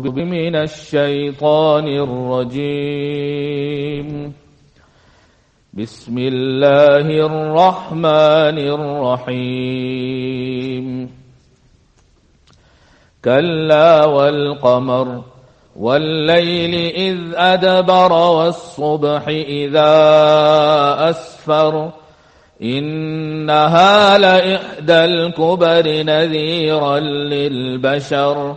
من الشيطان الرجيم. بسم الله الرحمن الرحيم. كلا والقمر والليل إذ أدبر والصبح إذا أسفر. إنها لإحدى الكبر نذيرا للبشر.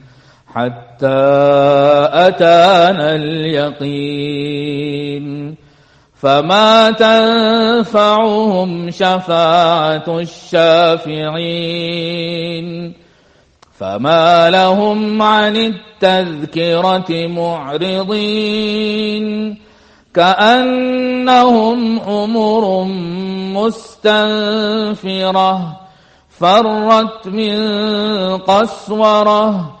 حتى أتانا اليقين. فما تنفعهم شفاعة الشافعين. فما لهم عن التذكرة معرضين. كأنهم أمر مستنفرة فرت من قسورة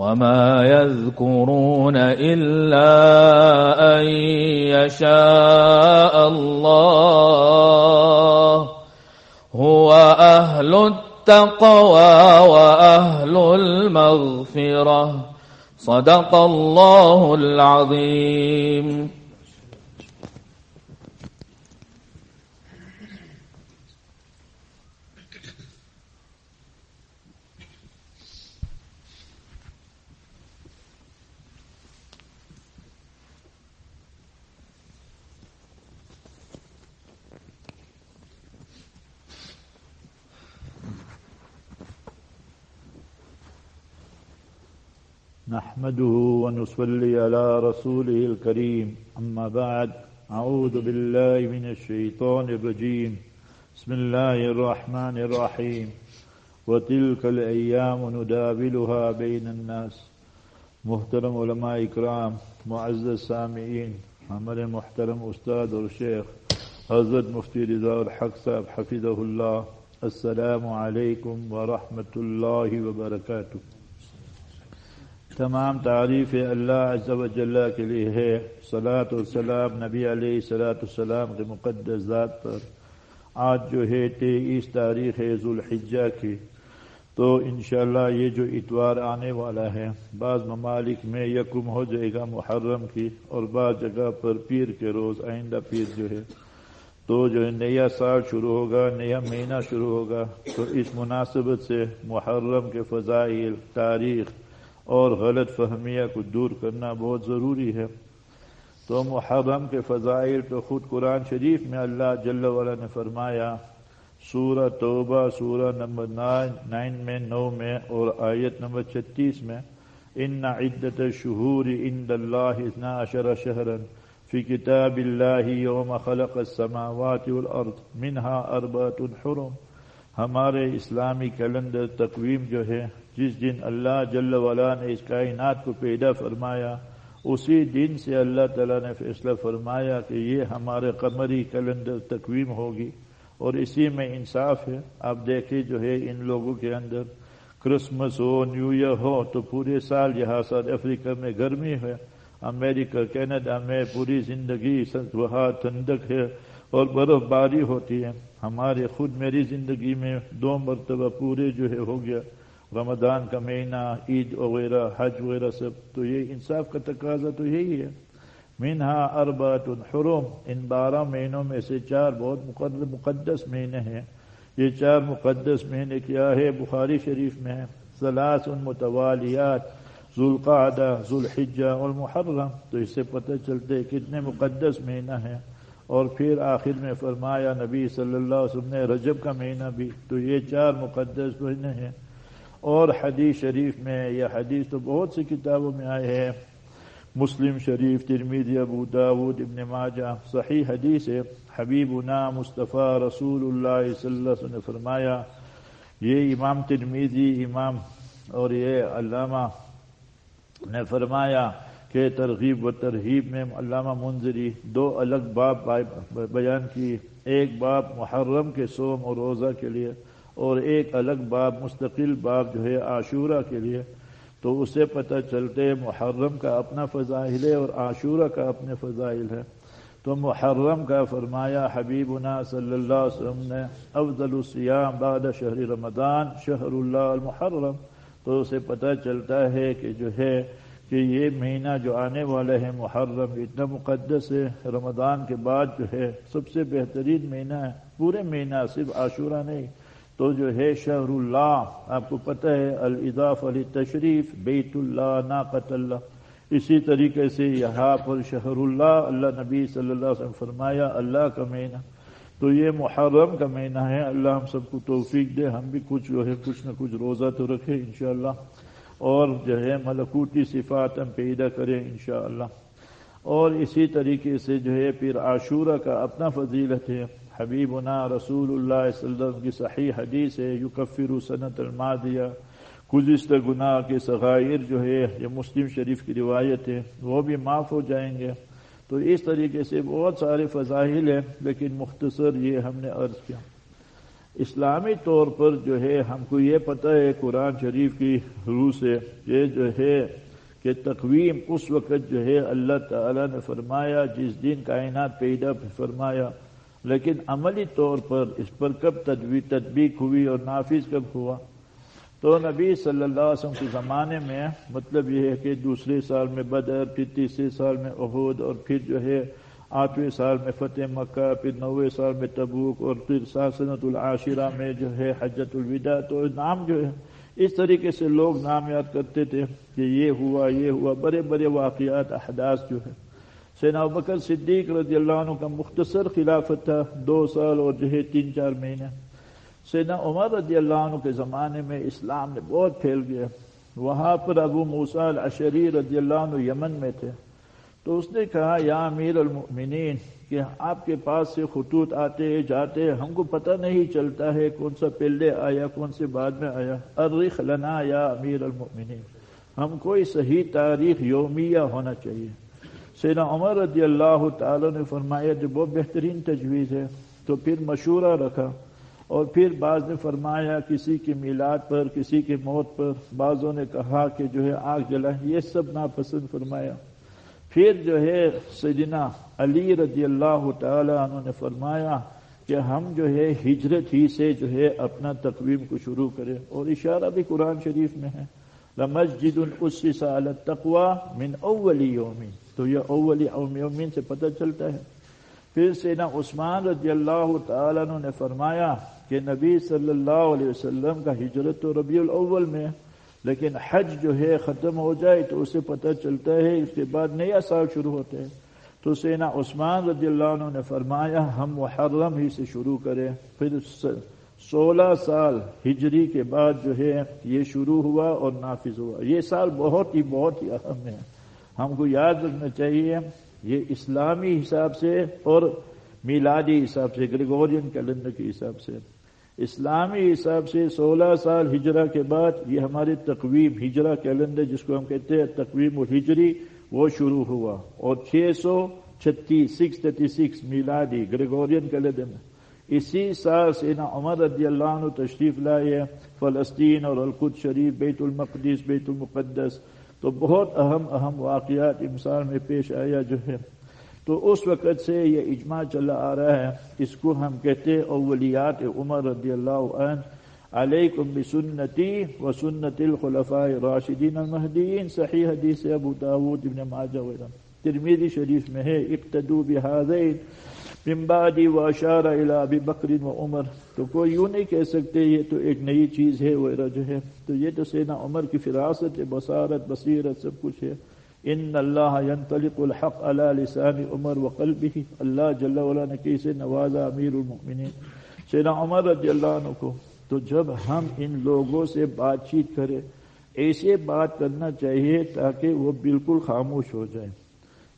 وما يذكرون إلا أن يشاء الله هو أهل التقوى وأهل المغفرة صدق الله العظيم نحمده ونصلي على رسوله الكريم. أما بعد، أعوذ بالله من الشيطان الرجيم. بسم الله الرحمن الرحيم. وتلك الأيام ندابلها بين الناس. محترم علماء اکرام، معزز سامعین ہمارے محترم استاد اور شیخ، حضرت مفتی رضا الحق صاحب حفظہ اللہ. السلام علیکم ورحمۃ اللہ وبرکاتہ. تمام تعریف اللہ عز و جل کے لیے ہے۔ صلاۃ السلام نبی علیہ صلاۃ السلام کے مقدس ذات پر۔ آج جو ہے تیئیس تاریخ ذوالحجہ کی۔ تو انشاءاللہ یہ جو اتوار آنے والا ہے، بعض ممالک میں یکم ہو جائے گا محرم کی اور بعض جگہ پر پیر کے روز آئندہ پیر جو ہے۔ تو جو ہے نیا سال شروع ہوگا، نیا مہینہ شروع ہوگا۔ تو اس مناسبت سے محرم کے فضائل، تاریخ اور غلط فہمیہ کو دور کرنا بہت ضروری ہے۔ تو محرم کے فضائل تو خود قرآن شریف میں اللہ جل والا نے فرمایا، سورہ توبہ، سورہ نمبر نائن میں، نو میں اور آیت نمبر چھتیس میں، ان عدت شہور ان اللہ اشر شہرن فی کتاب اللہ یوم خلق السماوات والارض منہا اربات حرم۔ ہمارے اسلامی کیلنڈر تقویم جو ہے جس دن اللہ جل والا نے اس کائنات کو پیدا فرمایا، اسی دن سے اللہ تعالیٰ نے فیصلہ فرمایا کہ یہ ہمارے قمری کیلنڈر تقویم ہوگی اور اسی میں انصاف ہے۔ آپ دیکھیں جو ہے ان لوگوں کے اندر کرسمس ہو، نیو ایئر ہو، تو پورے سال یہاں ساؤتھ افریقہ میں گرمی ہے، امریکہ، کینیڈا میں پوری زندگی وہاں ٹھنڈک ہے اور برف باری ہوتی ہے۔ ہمارے خود میری زندگی میں دو مرتبہ پورے جو ہے ہو گیا۔ رمضان کا مہینہ، عید وغیرہ، حج وغیرہ سب تو یہ انصاف کا تقاضا تو یہی ہے۔ مینہا اربات الحرم، ان بارہ مہینوں میں سے چار بہت مقدس مہینے ہیں۔ یہ چار مقدس مہینے کیا ہے بخاری شریف میں ہے۔ سلاس المتوالیات ذوالقعدہ، ذوالحجہ المحرم تو اس سے پتہ چلتے کتنے مقدس مہینہ ہیں۔ اور پھر آخر میں فرمایا نبی صلی اللہ علیہ وسلم نے رجب کا مہینہ بھی۔ تو یہ چار مقدس مہینے ہیں۔ اور حدیث شریف میں یہ حدیث تو بہت سی کتابوں میں آئے ہیں۔ مسلم شریف ترمیدی ابو داود، ابن ماجہ، صحیح حدیث ہے۔ حبیبنا مصطفیٰ رسول اللہ صلی اللہ علیہ وسلم نے فرمایا، یہ امام ترمیدی امام اور یہ علامہ نے فرمایا کہ ترغیب و ترغیب میں علامہ منظری دو الگ باب بیان کی، ایک باب محرم کے سوم اور روزہ کے لیے اور ایک الگ باب، مستقل باب جو ہے عاشورہ کے لیے، تو اسے پتہ چلتے محرم کا اپنا فضائل ہے اور عاشورہ کا اپنے فضائل ہے۔ تو محرم کا فرمایا، حبیبنا صلی اللہ علیہ وسلم نے، افضل السیام بعد شہر رمضان، شہر اللہ المحرم۔ تو اسے پتہ چلتا ہے کہ جو ہے، کہ یہ مہینہ جو آنے والا ہے محرم اتنا مقدس ہے۔ رمضان کے بعد جو ہے، سب سے بہترین مہینہ ہے۔ پورے مہینہ صرف عاشورہ نہیں تو جو ہے شہر اللہ آپ کو پتہ ہے الضاف علی تشریف بیت اللہ ناقت اللہ۔ اسی طریقے سے یہاں پر شہر اللہ اللہ نبی صلی اللہ علیہ وسلم فرمایا، اللہ کا مہینہ تو یہ محرم کا مہینہ ہے۔ اللہ ہم سب کو توفیق دے۔ ہم بھی کچھ جو ہے، کچھ نہ کچھ روزہ تو رکھے انشاءاللہ۔ اور جو ہے، ملکوتی صفات ہم پیدا کریں انشاءاللہ۔ اور اسی طریقے سے جو ہے، پھر عاشورہ کا اپنا فضیلت ہے۔ حبیبنا رسول اللہ صلی اللہ علیہ وسلم کی صحیح حدیث ہے یکفر سنت المادیہ۔ گزشتہ گناہ کے صغائر جو ہے، یہ مسلم شریف کی روایت ہے، وہ بھی معاف ہو جائیں گے۔ تو اس طریقے سے بہت سارے فضاہل ہیں، لیکن مختصر یہ ہم نے عرض کیا۔ اسلامی طور پر جو ہے، ہم کو یہ پتہ ہے، قرآن شریف کی روح سے یہ جو ہے کہ تقویم اس وقت جو ہے، اللہ تعالی نے فرمایا، جس دن کائنات پیدا فرمایا لیکن عملی طور پر اس پر کب تدبیق ہوئی اور نافذ کب ہوا؟ تو نبی صلی اللہ علیہ وسلم کے زمانے میں مطلب یہ ہے کہ دوسرے سال میں بدر، پھر تیسرے سال میں عہد اور پھر جو ہے آٹھویں سال میں فتح مکہ، پھر نوے سال میں تبوک اور پھر ساسنت العاشرہ میں جو ہے حجت الوداع۔ تو نام جو ہے، اس طریقے سے لوگ نام یاد کرتے تھے کہ یہ ہوا یہ ہوا، بڑے بڑے واقعات، احداث جو ہے۔ سینا بکر صدیق رضی اللہ عنہ کا مختصر خلافت تھا، دو سال اور جو ہے تین چار مہینے۔ سینا عمر رضی اللہ عنہ کے زمانے میں اسلام نے بہت پھیل گیا۔ وہاں پر ابو موسال اشری رضی اللہ عنہ یمن میں تھے۔ تو اس نے کہا، یا امیر المؤمنین، کہ آپ کے پاس سے خطوط آتے جاتے، ہم کو پتہ نہیں چلتا ہے کون سا پہلے آیا، کون سے بعد میں آیا۔ ارخ لنا یا امیر المؤمنین، ہم کوئی صحیح تاریخ یومیہ ہونا چاہیے۔ سینا عمر رضی اللہ تعالی نے فرمایا جو بہت بہترین تجویز ہے، تو پھر مشورہ رکھا۔ اور پھر بعض نے فرمایا کسی کی میلاد پر، کسی کی موت پر۔ بعضوں نے کہا کہ جو ہے آگ جلا یہ سب ناپسند فرمایا۔ پھر جو ہے سیدنا علی رضی اللہ تعالی عنہ نے فرمایا کہ ہم جو ہے ہجرت ہی سے جو ہے اپنا تقویم کو شروع کریں۔ اور اشارہ بھی قرآن شریف میں ہے۔ لمسجد اسس على التقوى من اول يوم تو یہ اول یوم سے پتہ چلتا ہے۔ پھر سینا عثمان رضی اللہ تعالیٰ نے فرمایا کہ نبی صلی اللہ علیہ وسلم کا ہجرت تو ربیع الاول میں لیکن حج جو ہے ختم ہو جائے تو اسے پتہ چلتا ہے، اس کے بعد نیا سال شروع ہوتے ہیں تو سینا عثمان رضی اللہ عنہ نے فرمایا، ہم محرم ہی سے شروع کریں۔ پھر سولہ سال ہجری کے بعد جو ہے یہ شروع ہوا اور نافذ ہوا۔ یہ سال بہت ہی بہت ہی اہم ہے۔ ہم کو یاد رکھنا چاہیے یہ اسلامی حساب سے اور میلادی حساب سے، گریگورین کیلنڈر کے حساب سے۔ اسلامی حساب سے سولہ سال ہجرا کے بعد یہ ہماری تقویم ہجرا کیلنڈر جس کو ہم کہتے ہیں، تقویم و ہجری وہ شروع ہوا۔ اور چھ سو چھتیس، سکس تھرٹی سکس میلادی گریگورین کیلنڈر میں۔ اسی سال سینا عمر رضی اللہ عنہ تشریف لائے، فلسطین اور القد شریف، بیت المقدس بیت المقدس۔ تو بہت اہم اہم واقعات انسان میں پیش آیا جو ہے۔ تو اس وقت سے یہ اجماع چلا آ رہا ہے۔ اس کو ہم کہتے اولیات عمر رضی اللہ عنہ۔ علیکم بسنتی و سنت الخلفاء راشدین المہدین صحیح حدیث ابو داود ابن ماجہ وغیرہ۔ ترمیدی شریف میں ہے۔ اقتدو بحاذین من و اشار الى ابی بکر و عمر، تو کوئی یوں نہیں کہہ سکتے یہ تو ایک نئی چیز ہے وغیرہ جو ہے۔ تو یہ تو سینا عمر کی فراست بصارت، بصیرت سب کچھ ہے۔ ان اللہ ينطلق الحق على لسان عمر وقلبه اللہ جل وعلا نے کیسے نوازا امیر المؤمنین۔ سینا عمر رضی اللہ عنہ کو، تو جب ہم ان لوگوں سے بات چیت کریں، ایسے بات کرنا چاہیے تاکہ وہ بالکل خاموش ہو جائیں۔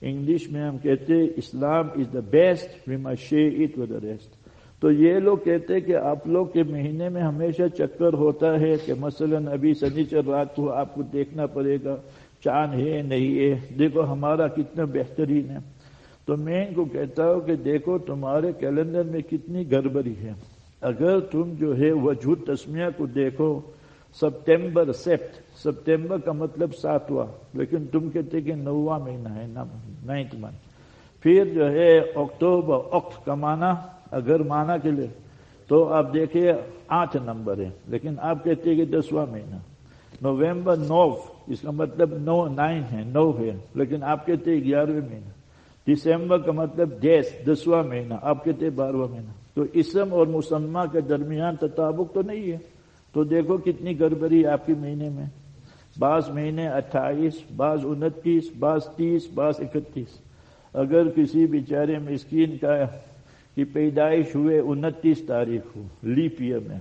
انگلش میں ہم کہتے اسلام از دا بیسٹ وی مائی شے اٹ ود دا ریسٹ تو یہ لوگ کہتے کہ آپ لوگ کے مہینے میں ہمیشہ چکر ہوتا ہے کہ مثلا ابھی سنیچر رات کو آپ کو دیکھنا پڑے گا، چاند ہے، نہیں ہے۔ دیکھو، ہمارا کتنا بہترین ہے۔ تو میں ان کو کہتا ہوں کہ دیکھو، تمہارے کیلنڈر میں کتنی گڑبڑی ہے۔ اگر تم جو ہے وجود تسمیہ کو دیکھو سپٹمبر سیپٹ سپٹمبر کا مطلب ساتواں لیکن تم کہتے کہ نواں مہینہ ہے نائنتھ منتھ۔ پھر جو ہے اکتوبر اکت کا معنی، اگر مانا کے لیے، تو آپ دیکھیے آٹھ نمبر ہے، لیکن آپ کہتے کہ دسواں مہینہ۔ نومبر نو اس کا مطلب نو نائن ہے، نو ہے، لیکن آپ کہتے گیارہویں مہینہ۔ دسمبر کا مطلب ڈیس دسواں مہینہ، آپ کہتے ہیں بارہواں مہینہ۔ تو اسم اور مسمہ کے درمیان تطابق تو نہیں ہے۔ تو دیکھو کتنی گڑبڑی آپ کے مہینے میں۔ بعض مہینے اٹھائیس، بعض انتیس، بعض تیس، بعض اکتیس۔ اگر کسی بیچارے مسکین کا کی پیدائش ہوئے، انتیس تاریخ ہو، لیپ ایئر میں۔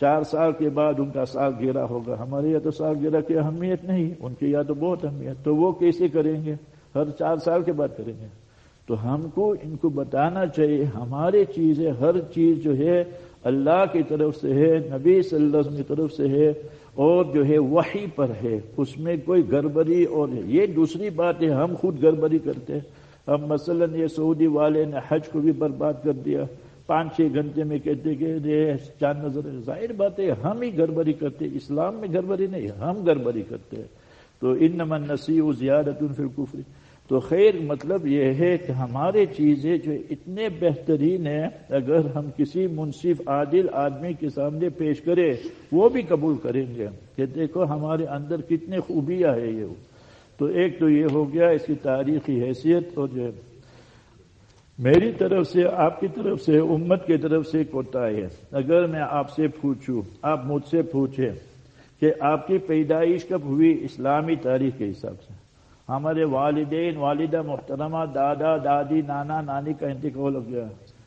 چار سال کے بعد ان کا سال گرا ہوگا۔ ہمارے یہاں تو سال گرا کی اہمیت نہیں، ان کے یہاں تو بہت اہمیت۔ تو وہ کیسے کریں گے؟ ہر چار سال کے بعد کریں گے۔ تو ہم کو ان کو بتانا چاہیے ہماری چیزیں، ہر چیز جو ہے اللہ کی طرف سے ہے، نبی صلی اللہ علیہ وسلم کی طرف سے ہے اور جو ہے وہی پر ہے۔ اس میں کوئی گڑبڑی اور یہ دوسری بات ہے، ہم خود گڑبڑی کرتے ہیں۔ ہم مثلا یہ سعودی والے نے حج کو بھی برباد کر دیا۔ پانچ چھ گھنٹے میں کہتے کہ چاند نظر ظاہر بات ہے، ہم ہی گڑبڑی کرتے اسلام میں گڑبڑی نہیں، ہم گڑبڑی کرتے ہیں۔ تو ان نمن نسی و زیادت کفری تو خیر مطلب یہ ہے کہ ہمارے چیزیں جو اتنے بہترین ہیں، اگر ہم کسی منصف، عادل آدمی کے سامنے پیش کرے وہ بھی قبول کریں گے۔ کہ دیکھو ہمارے اندر کتنے خوبیاں ہے یہ۔ تو ایک تو یہ ہو گیا، اس کی تاریخی حیثیت اور جو میری طرف سے، آپ کی طرف سے، امت کی طرف سے کوتا ہے۔ اگر میں آپ سے پوچھوں، آپ مجھ سے پوچھیں کہ آپ کی پیدائش کب ہوئی اسلامی تاریخ کے حساب سے؟ ہمارے والدین، والدہ، محترمہ، دادا، دادی، نانا، نانی کا انتقال ہو گیا۔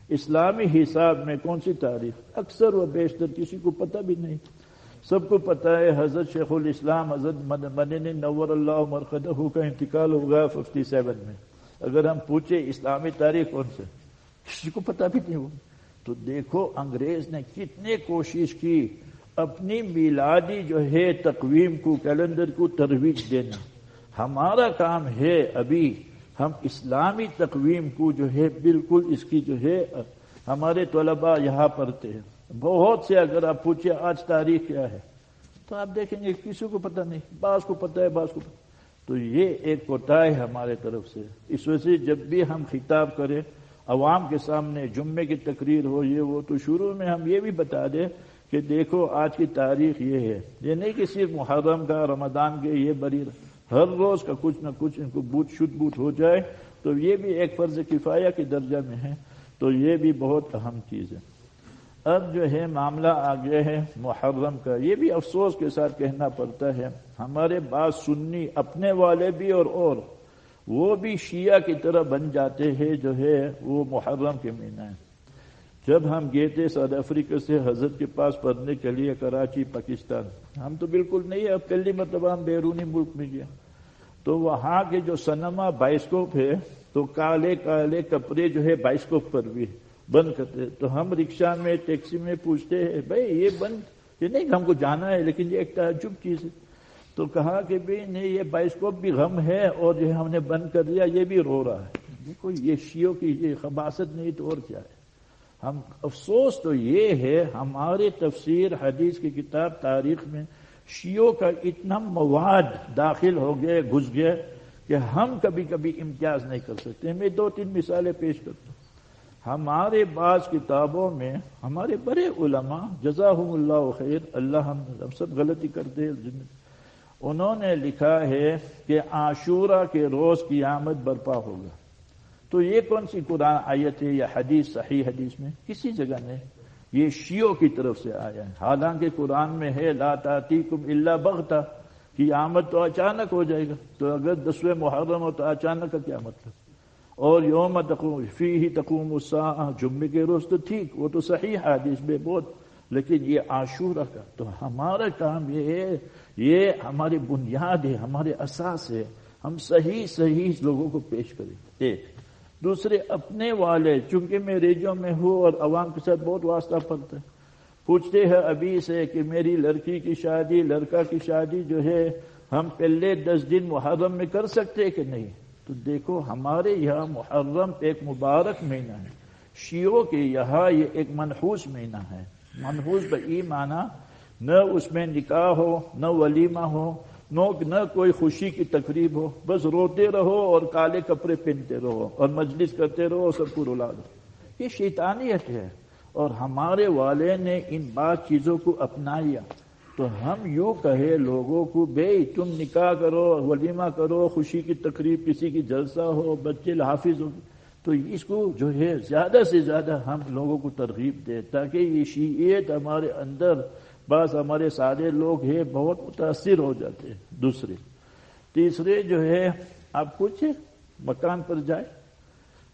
اسلامی حساب میں کون سی تاریخ؟ اکثر و بیشتر کسی کو پتہ بھی نہیں۔ سب کو پتہ ہے حضرت شیخ الاسلام، حضرت مدن نور اللہ مرخدہ کا انتقال ہو گیا ففٹی سیون میں۔ اگر ہم پوچھے اسلامی تاریخ کون سے کسی کو پتہ بھی نہیں ہو تو دیکھو انگریز نے کتنے کوشش کی اپنی میلادی جو ہے تقویم کو، کیلنڈر کو ترویج دینا۔ ہمارا کام ہے ابھی ہم اسلامی تقویم کو جو ہے بالکل اس کی جو ہے، ہمارے طلباء یہاں پڑھتے ہیں۔ بہت سے اگر آپ پوچھیں آج تاریخ کیا ہے، تو آپ دیکھیں گے کسی کو پتہ نہیں، بعض کو پتہ ہے، بعض کو پتہ۔ تو یہ ایک کوتا ہے ہمارے طرف سے۔ اس وجہ سے جب بھی ہم خطاب کریں، عوام کے سامنے جمعے کی تقریر ہو، یہ وہ، تو شروع میں ہم یہ بھی بتا دیں کہ دیکھو، آج کی تاریخ یہ ہے۔ یہ نہیں کہ صرف محرم کا، رمضان کے یہ بری ہر روز کا کچھ نہ کچھ ان کو بوت شد بوت ہو جائے، تو یہ بھی ایک فرض کفایہ کے درجہ میں ہے، تو یہ بھی بہت اہم چیز ہے۔ اب جو ہے معاملہ آگے ہے محرم کا، یہ بھی افسوس کے ساتھ کہنا پڑتا ہے۔ ہمارے بعض سنی اپنے والے بھی اور اور، وہ بھی شیعہ کی طرح بن جاتے ہیں جو ہے وہ محرم کے مہینہ ہے جب ہم گئے تھے ساؤتھ افریقہ سے حضرت کے پاس پڑھنے کے لیے کراچی، پاکستان۔ ہم تو بالکل نہیں، اب پہلی مرتبہ مطلب ہم بیرونی ملک میں گیا تو وہاں کے جو سنما بائسکوپ ہے، تو کالے کالے کپڑے جو ہے بائسکوپ پر بھی بند کرتے۔ تو ہم رکشا میں، ٹیکسی میں پوچھتے ہیں، بھائی، یہ بند؟ یہ نہیں ہم کو جانا ہے، لیکن یہ ایک تعجب چیز ہے۔ تو کہا کہ بھائی نہیں، یہ بائسکوپ بھی غم ہے اور جو ہم نے بند کر دیا، یہ بھی رو رہا ہے۔ دیکھو، یہ شیوں کی یہ خباست نہیں تو اور کیا ہے؟ ہم افسوس تو یہ ہے ہمارے تفسیر حدیث کی کتاب تاریخ میں شیعوں کا اتنا مواد داخل ہو گئے گھس گئے کہ ہم کبھی کبھی امتیاز نہیں کر سکتے۔ میں دو تین مثالیں پیش کرتا ہوں۔ ہمارے بعض کتابوں میں ہمارے بڑے علماء، جزاہم اللہ خیر، اللہ ہم سب غلطی کرتے انہوں نے لکھا ہے کہ عاشورہ کے روز کی آمد برپا ہوگا۔ تو یہ کون سی قرآن آیت ہے یا حدیث، صحیح حدیث میں؟ کسی جگہ نہیں۔ یہ شیعوں کی طرف سے آیا ہے۔ حالانکہ قرآن میں ہے، لا تاتیکم الا بغتا کہ آمد تو اچانک ہو جائے گا۔ تو اگر دسویں محرم ہو تو اچانک کا کیا مطلب؟ اور یوم تقوم فی ہی تقوم جمعے کے روز تو ٹھیک، وہ تو صحیح حدیث میں بہت لیکن یہ عاشورہ کا۔ تو ہمارا کام یہ ہے، یہ ہماری بنیاد ہے، ہمارے اساس ہے۔ ہم صحیح صحیح لوگوں کو پیش کریں۔ ایک۔ دوسرے اپنے والے، چونکہ میں ریڈیو میں ہوں اور عوام کے ساتھ بہت واسطہ پڑتا ہے، پوچھتے ہیں ابھی سے کہ میری لڑکی کی شادی، لڑکا کی شادی جو ہے، ہم پہلے دس دن محرم میں کر سکتے کہ نہیں؟ تو دیکھو، ہمارے یہاں محرم ایک مبارک مہینہ ہے۔ شیعوں کے یہاں یہ ایک منحوس مہینہ ہے۔ منحوس بئی معنی نہ اس میں نکاح ہو، نہ ولیمہ ہو نہ کوئی خوشی کی تقریب ہو، بس روتے رہو اور کالے کپڑے پہنتے رہو اور مجلس کرتے رہو اور سب کو رلا دو۔ یہ شیطانیت ہے۔ اور ہمارے والے نے ان بات چیزوں کو اپنایا۔ تو ہم یوں کہے لوگوں کو، بے، تم نکاح کرو، ولیمہ کرو، خوشی کی تقریب کسی کی جلسہ ہو، بچے حافظ ہو تو اس کو جو ہے، زیادہ سے زیادہ ہم لوگوں کو ترغیب دے تاکہ یہ شیعیت ہمارے اندر بعض ہمارے سارے لوگ ہیں، بہت متاثر ہو جاتے ہیں۔ دوسرے، تیسرے جو ہے، آپ کچھ مکان پر جائے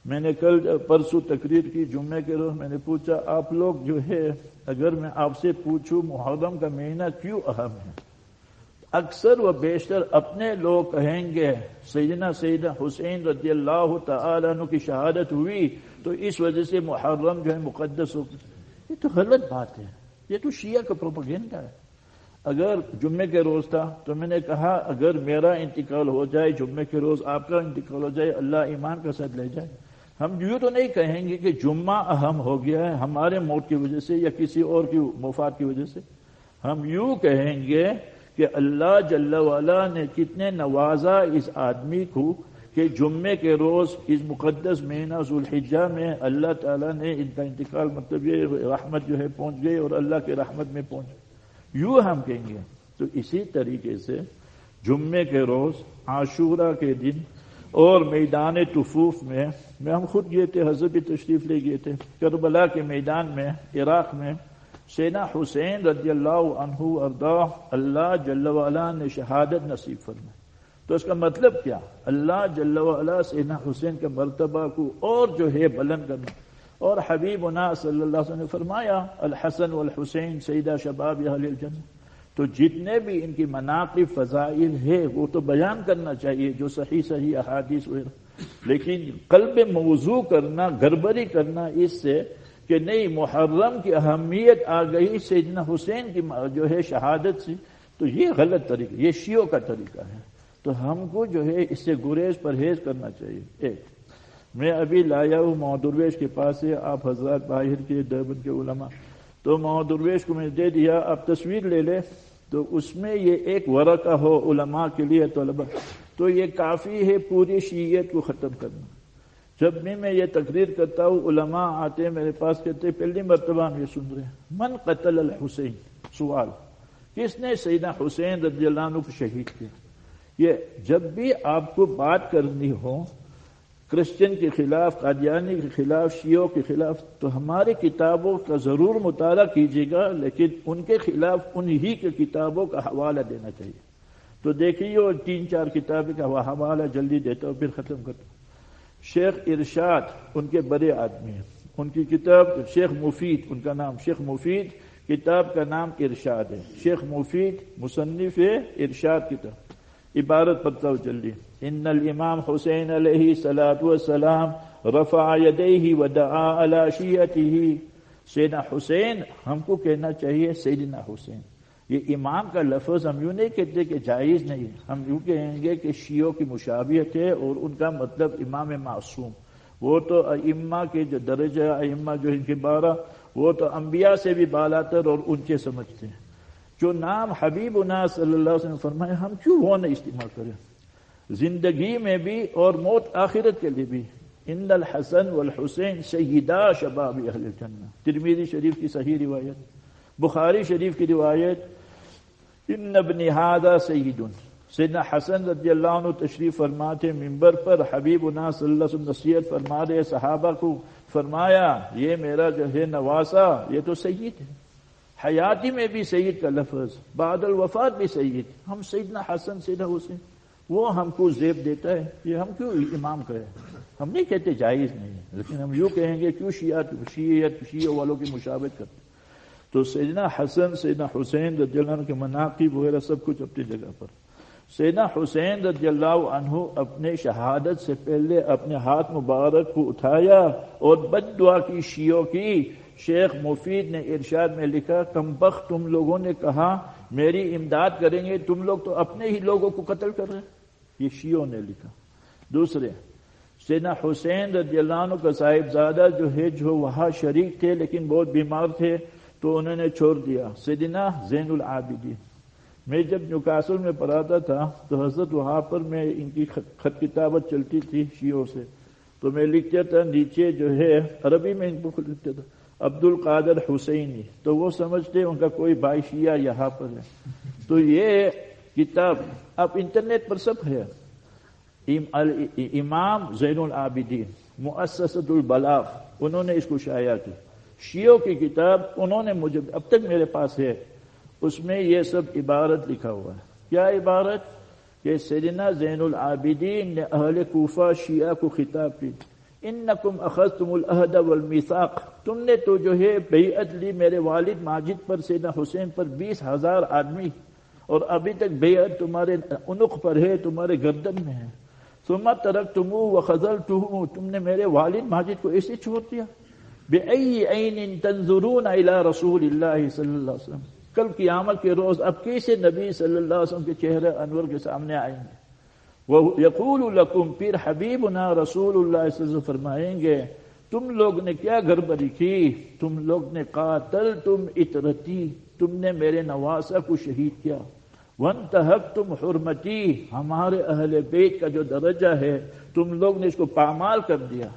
میں نے کل پرسوں تقریر کی جمعے کے روز میں نے پوچھا، آپ لوگ جو ہے، اگر میں آپ سے پوچھوں محرم کا مہینہ کیوں اہم ہے؟ اکثر و بیشتر اپنے لوگ کہیں گے، سیدنا سیدنا حسین رضی اللہ تعالیٰ عنہ کی شہادت ہوئی تو اس وجہ سے محرم جو ہے مقدس ہو یہ تو غلط بات ہے۔ یہ تو شیعہ کا پروپگینڈا ہے۔ اگر جمعے کے روز تھا تو میں نے کہا، اگر میرا انتقال ہو جائے جمعے کے روز آپ کا انتقال ہو جائے، اللہ ایمان کا ساتھ لے جائے۔ ہم یوں تو نہیں کہیں گے کہ جمعہ اہم ہو گیا ہے ہمارے موت کی وجہ سے یا کسی اور کی مفاد کی وجہ سے۔ ہم یوں کہیں گے کہ اللہ جل والا نے کتنے نوازا اس آدمی کو کہ جمعے کے روز اس مقدس مہینہ ذوالحجہ میں اللہ تعالیٰ نے ان کا انتقال مطلب یہ رحمت جو ہے پہنچ گئی اور اللہ کے رحمت میں پہنچ گئے یوں ہم کہیں گے۔ تو اسی طریقے سے جمعے کے روز، عاشورہ کے دن اور میدان طفوف میں میں ہم خود گئے تھے، حضرت بھی تشریف لے گئے تھے۔ کربلا کے میدان میں، عراق میں سینا حسین رضی اللہ عنہ اردا اللہ جل والا نے شہادت نصیب فرمائی۔ تو اس کا مطلب کیا؟ اللہ جل وعلا سینا حسین کے مرتبہ کو اور جو ہے بلند کرنا۔ اور حبیب نا صلی اللہ علیہ وسلم نے فرمایا، الحسن والحسین سیدہ شباب الجنہ۔ تو جتنے بھی ان کی مناقب فضائل ہے وہ تو بیان کرنا چاہیے جو صحیح صحیح احادیث ہوئے۔ لیکن قلب موضوع کرنا گڑبڑی کرنا، اس سے کہ نہیں، محرم کی اہمیت آ گئی سیدنا حسین کی جو ہے شہادت سے۔ تو یہ غلط طریقہ، یہ شیعوں کا طریقہ ہے۔ تو ہم کو جو ہے اس سے گریز پرہیز کرنا چاہیے۔ ایک، میں ابھی لایا ہوں محدرویش کے پاس ہے آپ حضرات باہر کے دربن کے علماء۔ تو محدرویش کو میں دے دیا، آپ تصویر لے لے تو اس میں یہ ایک ورقہ ہو علماء کے لیے طلبا تو یہ کافی ہے پوری شیعت کو ختم کرنا۔ جب بھی میں یہ تقریر کرتا ہوں، علماء آتے میرے پاس، کہتے پہلی مرتبہ ہم یہ سن رہے ہیں۔ من قتل الحسین؟ سوال۔ کس نے سیدنا حسین رضی اللہ عنہ کو شہید کیا؟ یہ جب بھی آپ کو بات کرنی ہو کرسچن کے خلاف، قادیانی کے خلاف، شیعوں کے خلاف، تو ہماری کتابوں کا ضرور مطالعہ کیجیے گا، لیکن ان کے خلاف انہی کے کتابوں کا حوالہ دینا چاہیے۔ تو دیکھیے اور تین چار کتابیں کا حوالہ جلدی دیتا ہوں، پھر ختم کرتا ہوں۔ شیخ ارشاد ان کے بڑے آدمی ہیں۔ ان کی کتاب شیخ مفید، ان کا نام شیخ مفید، کتاب کا نام ارشاد ہے۔ شیخ مفید مصنف ہے، ارشاد کتاب عبارت پڑتا ہوں جلدی ان الامام حسین علیہ سلاۃ والسلام رفع یدیہ ودعا علی شیعته سیدنا حسین ہم کو کہنا چاہیے، سیدنا حسین۔ یہ امام کا لفظ ہم یوں نہیں کہتے کہ جائز نہیں۔ ہم یوں کہیں گے کہ شیعوں کی مشابہت ہے اور ان کا مطلب امام معصوم۔ وہ تو ائمہ کے جو درجہ، ائمہ جو ان کے بارہ، وہ تو انبیاء سے بھی بالاتر اور اونچے سمجھتے ہیں۔ جو نام حبیب النا صلی اللہ علیہ وسلم فرمائے، ہم کیوں وہ نہ استعمال کریں؟ زندگی میں بھی اور موت آخرت کے لیے بھی۔ ان الحسن والحسین سیدہ شباب اہل الجنہ۔ ترمیری شریف کی صحیح روایت، بخاری شریف کی روایت، ان ابن هذا سید۔ سیدنا حسن رضی اللہ عنہ تشریف فرماتے ممبر پر حبیب صلی اللہ علیہ وسلم نصیحت فرما دے صحابہ کو فرمایا، یہ میرا جو ہے نواسا، یہ تو سید ہے۔ حیاتی میں بھی سید کا لفظ، بعد الوفات بھی سید۔ ہم سیدنا حسن، سیدنا حسین، وہ ہم کو زیب دیتا ہے یہ ہم کیوں امام کہے ہم نہیں کہتے جائز نہیں، لیکن ہم یوں کہیں گے کیوں شیعت شیعت شیعہ والوں کی مشابت کرتے تو سیدنا حسن، سیدنا حسین رضی اللہ عنہ کے مناقب وغیرہ سب کچھ اپنی جگہ پر۔ سیدنا حسین رضی اللہ عنہ اپنے شہادت سے پہلے اپنے ہاتھ مبارک کو اٹھایا اور بد دعا کی شیعوں کی شیخ مفید نے ارشاد میں لکھا، کم بخت تم لوگوں نے کہا، میری امداد کریں گے، تم لوگ تو اپنے ہی لوگوں کو قتل کر رہے یہ شیعوں نے لکھا۔ دوسرے سینا حسین رضی اللہ عنہ کا صاحب زادہ جو ہے جو وہاں شریک تھے لیکن بہت بیمار تھے، تو انہوں نے چھوڑ دیا۔ سیدنا زین العابدین۔ میں جب نکاسل میں پڑھاتا تھا، تو حضرت وہاں پر میں ان کی خط کتابت چلتی تھی شیعوں سے۔ تو میں لکھتا تھا، نیچے جو ہے، عربی میں ان کو لکھتا تھا۔ عبد القادر حسینی۔ تو وہ سمجھتے ان کا کوئی بھائی شیعہ یہاں پر ہے۔ تو یہ کتاب اب انٹرنیٹ پر سب ہے۔ امام زین العابدین مؤسسۃ البلاغ، انہوں نے اس کو شائع کی شیعوں کی کتاب انہوں نے مجھے اب تک میرے پاس ہے۔ اس میں یہ سب عبارت لکھا ہوا ہے۔ کیا عبارت؟ کہ سیدنا زین العابدین نے اہل کوفہ شیعہ کو خطاب کی۔ انکم اخذتم العہد والمیثاق۔ تم نے تو جو ہے بیعت لی میرے والد ماجد پر سیدنا حسین پر، بیس ہزار آدمی۔ اور ابھی تک بیعت تمہارے انق پر ہے، تمہارے گردن میں ہے۔ ثم ترکتمو وخذلتہم تم نے میرے والد ماجد کو ایسے چھوڑ دیا۔ بے عین تنظرون الى رسول اللہ صلی اللہ علیہ وسلم۔ کل قیامت کے روز اب کیسے نبی صلی اللہ علیہ وسلم کے چہرے انور کے سامنے آئیں گے؟ وہ یقول القم پھر حبیب نا رسول اللہ وسلم فرمائیں گے، تم لوگ نے کیا گڑبڑی کی؟ تم لوگ نے قاتل تم اترتی تم نے میرے نواسا کو شہید کیا۔ ون تحق تم حرمتی ہمارے اہل بیت کا جو درجہ ہے، تم لوگ نے اس کو پامال کر دیا۔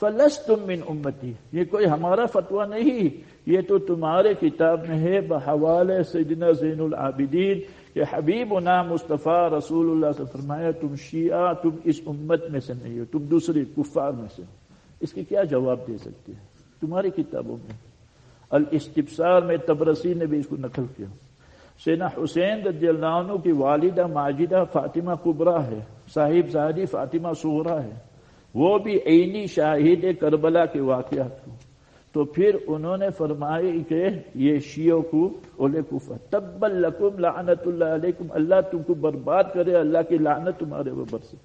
فلس تم من امتی یہ کوئی ہمارا فتویٰ نہیں، یہ تو تمہارے کتاب میں ہے۔ بحوال سیدنا زین العابدین کہ حبیب نام مصطفیٰ رسول اللہ سے فرمایا، تم شیعہ، تم اس امت میں سے نہیں ہو، تم دوسری کفار میں سے اس کی کیا جواب دے سکتے ہیں؟ تمہاری کتابوں میں۔ الاستبصار میں تبرسی نے بھی اس کو نقل کیا۔ سینا حسین رضی اللہ عنہ کی والدہ ماجدہ فاطمہ قبرا ہے صاحب زادی فاطمہ سورا ہے۔ وہ بھی عینی شاہد کربلا کے واقعات کو۔ تو پھر انہوں نے فرمایا کہ یہ شیعوں کو اولے کفا تب لکم لعنت اللہ علیکم، اللہ تم کو برباد کرے، اللہ کی لعنت تمہارے اوپر سے۔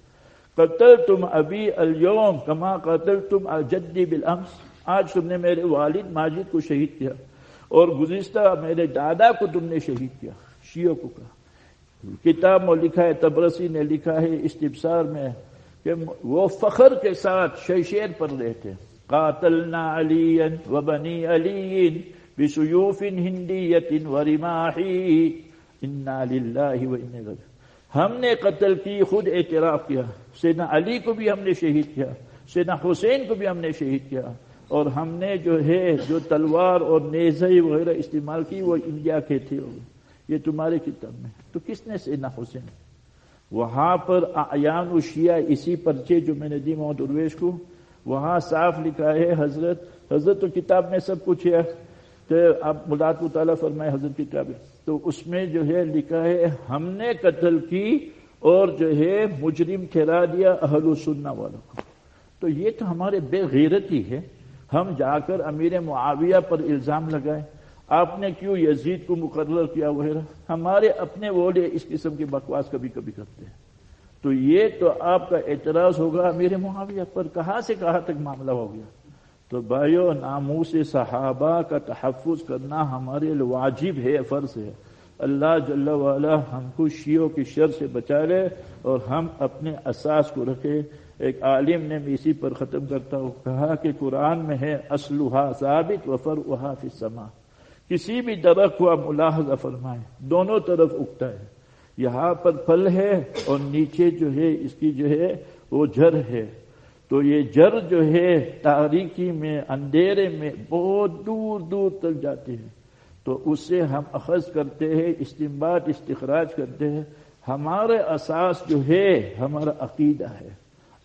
قتل تم ابھی اليوم کما قتل تم الجدی بالامس۔ آج تم نے میرے والد ماجد کو شہید کیا اور گزشتہ میرے دادا کو تم نے شہید کیا، شیعوں کو کہا۔ کتاب میں لکھا ہے، تبرسی نے لکھا ہے، استبصار میں کہ وہ فخر کے ساتھ شیشیر پر رہتے ہیں۔ قاتلنا عليا وبني علي بسيوف هندية ورماح انا لله وانا اليه ہم نے قتل کی، خود اعتراف کیا۔ سیدنا علی کو بھی ہم نے شہید کیا۔ سیدنا حسین کو بھی ہم نے شہید کیا۔ اور ہم نے جو ہے، جو تلوار اور نیزے وغیرہ استعمال کی، وہ انڈیا کے تھے۔ یہ تمہارے کتاب میں۔ تو کس نے سیدنا حسین؟ وہاں پر اعیان و شیعہ اسی پرچے جو میں نے دی، محمد ارویش کو وہاں صاف لکھا ہے، حضرت حضرت تو کتاب میں سب کچھ ہے۔ تو آپ ملاد تعالیٰ فرمائے حضرت کتاب تو اس میں جو ہے لکھا ہے، ہم نے قتل کی اور جو ہے مجرم ٹھہرا دیا اہل و سننا والوں کو۔ تو یہ تو ہمارے بے غیرتی ہے۔ ہم جا کر امیر معاویہ پر الزام لگائے آپ نے کیوں یزید کو مقرر کیا وغیرہ؟ ہمارے اپنے وولے اس قسم کی بکواس کبھی کبھی کرتے ہیں۔ تو یہ تو آپ کا اعتراض ہوگا، میرے معاویہ، پر کہاں سے کہاں تک معاملہ ہو گیا؟ تو بھائیو، ناموس صحابہ کا تحفظ کرنا ہمارے لیے واجب ہے، فرض ہے۔ اللہ جل والا ہم کو شیعوں کی شر سے بچا لے اور ہم اپنے اساس کو رکھے۔ ایک عالم نے بھی اسی پر ختم کرتا ہوں، کہا کہ قرآن میں ہے اسلحہ ثابت وفر فی السما کسی بھی درخت کو آپ ملاحظہ فرمائیں، دونوں طرف اگتا ہے۔ یہاں پر پھل ہے اور نیچے جو ہے، اس کی جو ہے، وہ جڑ ہے۔ تو یہ جڑ جو ہے، تاریکی میں، اندھیرے میں، بہت دور دور تک جاتے ہیں۔ تو اس سے ہم اخذ کرتے ہیں استعمال استخراج کرتے ہیں۔ ہمارے اساس جو ہے، ہمارا عقیدہ ہے۔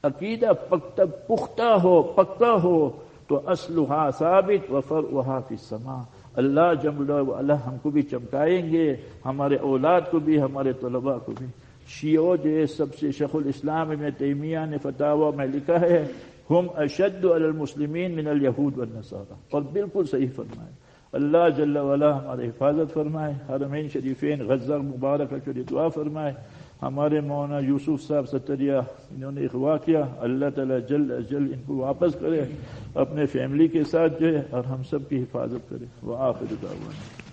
عقیدہ پختہ پختہ ہو، پکا ہو۔ تو اسلحہ ثابت وفر وہاں کی سما اللہ جملہ اللہ ہم کو بھی چمکائیں گے، ہمارے اولاد کو بھی، ہمارے طلباء کو بھی۔ شیعو جو سب سے شیخ الاسلام میں تیمیہ نے فتح میں لکھا ہے، ہم اشد المسلمین من الیہود والنصارہ اور بالکل صحیح فرمائے۔ اللہ جل وعلا ہمارے حفاظت فرمائے، حرمین شریفین غزہ مبارک کے دعا فرمائے۔ ہمارے مولانا یوسف صاحب ستریا، انہوں نے اخوا کیا اللہ تعالیٰ جلد از جلد ان کو واپس کرے، اپنے فیملی کے ساتھ جو ہے اور ہم سب کی حفاظت کرے۔ وہ آخر دعوانا۔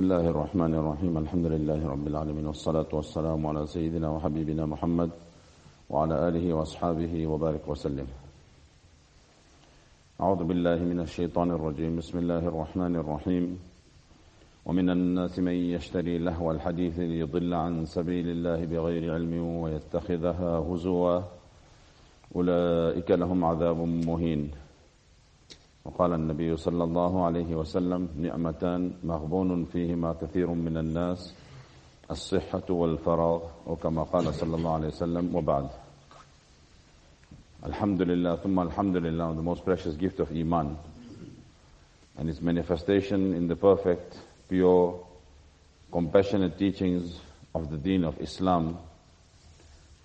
بسم الله الرحمن الرحيم الحمد لله رب العالمين والصلاة والسلام على سيدنا وحبيبنا محمد وعلى آله وأصحابه وبارك وسلم أعوذ بالله من الشيطان الرجيم بسم الله الرحمن الرحيم ومن الناس من يشتري لهو الحديث ليضل عن سبيل الله بغير علم ويتخذها هزوا أولئك لهم عذاب مهين وقال النبي صلى الله عليه وسلم نعمتان مغبون فيهما كثير من الناس الصحة والفراغ وكما قال صلى الله عليه وسلم وبعد Alhamdulillah, thumma alhamdulillah, the most precious gift of Iman and its manifestation in the perfect, pure, compassionate teachings of the deen of Islam,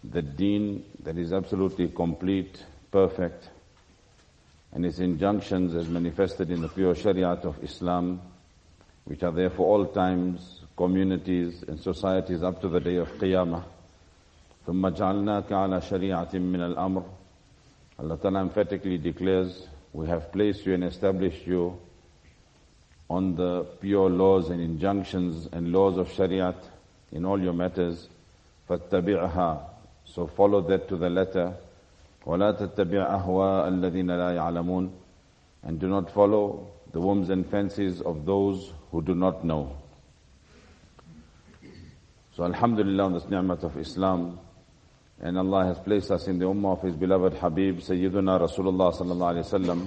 the deen that is absolutely complete, perfect, and its injunctions as manifested in the pure Shariat of Islam, which are there for all times, communities and societies up to the day of Qiyamah. ثم جعلناك على شريعة من الأمر Allah Ta'ala emphatically declares, we have placed you and established you on the pure laws and injunctions and laws of Shariat in all your matters. فَاتَّبِعْهَا So follow that to the letter. ولا تتبع أهواء الذين لا يعلمون and do not follow the whims and fancies of those who do not know. So Alhamdulillah on this ni'mat of Islam and Allah has placed us in the ummah of His beloved Habib Sayyiduna Rasulullah sallallahu alayhi wasallam,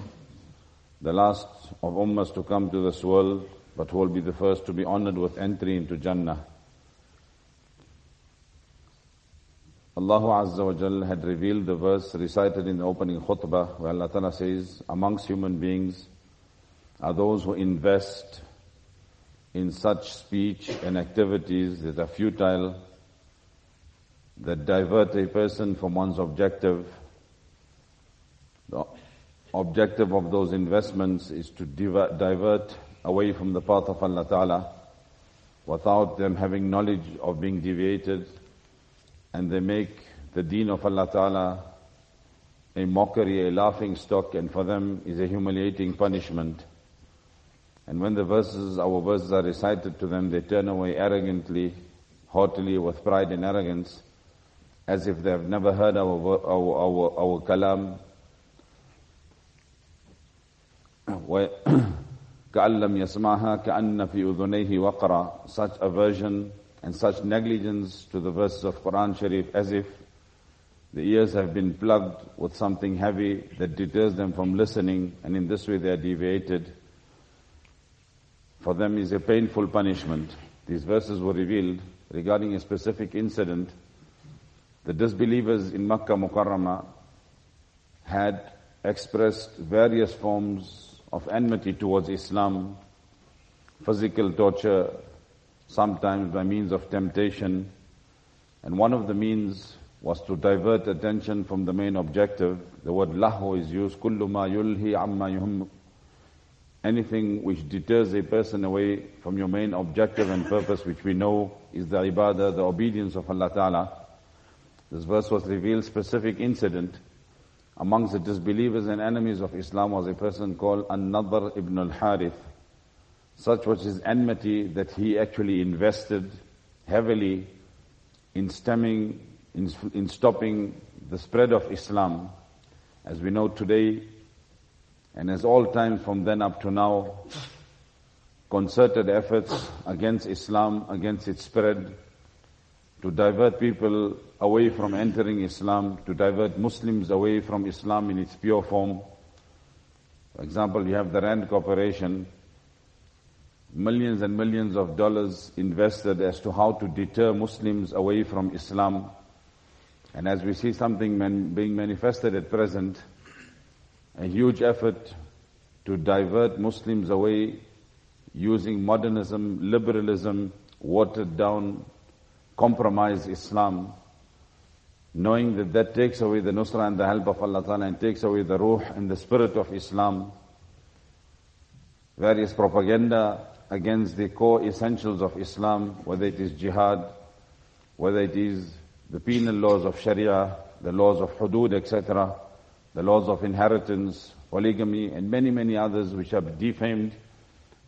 the last of ummahs to come to this world but who will be the first to be honored with entry into Jannah. Allah Azza wa Jal had revealed the verse recited in the opening khutbah where Allah Ta'ala says, amongst human beings are those who invest in such speech and activities that are futile, that divert a person from one's objective. The objective of those investments is to divert away from the path of Allah Ta'ala without them having knowledge of being deviated and they make the deen of Allah Ta'ala a mockery, a laughing stock, and for them is a humiliating punishment. And when the verses, our verses are recited to them, they turn away arrogantly, haughtily, with pride and arrogance, as if they have never heard our, our, our, our kalam. كأن يسمعها كأن في أذنيه وقرا such aversion and such negligence to the verses of Quran Sharif as if the ears have been plugged with something heavy that deters them from listening and in this way they are deviated. For them is a painful punishment. These verses were revealed regarding a specific incident. The disbelievers in Makkah Mukarramah had expressed various forms of enmity towards Islam, physical torture, sometimes by means of temptation. And one of the means was to divert attention from the main objective. The word lahu is used, kullu ma yulhi amma yuhum. anything which deters a person away from your main objective and purpose, which we know is the ibadah, the obedience of Allah Ta'ala. This verse was revealed specific incident amongst the disbelievers and enemies of Islam was a person called An-Nadr ibn al-Harith. Such was his enmity that he actually invested heavily in stemming, in, in stopping the spread of Islam. As we know today, and as all time from then up to now, concerted efforts against Islam, against its spread, to divert people away from entering Islam, to divert Muslims away from Islam in its pure form. For example, you have the Rand Corporation, millions and millions of dollars invested as to how to deter Muslims away from Islam. And as we see something man, being manifested at present, a huge effort to divert Muslims away using modernism, liberalism, watered down, compromised Islam, knowing that that takes away the nusra and the help of Allah Ta'ala and takes away the ruh and the spirit of Islam. Various propaganda against the core essentials of Islam, whether it is jihad, whether it is the penal laws of Sharia, the laws of hudud, etc., the laws of inheritance, polygamy, and many, many others which are defamed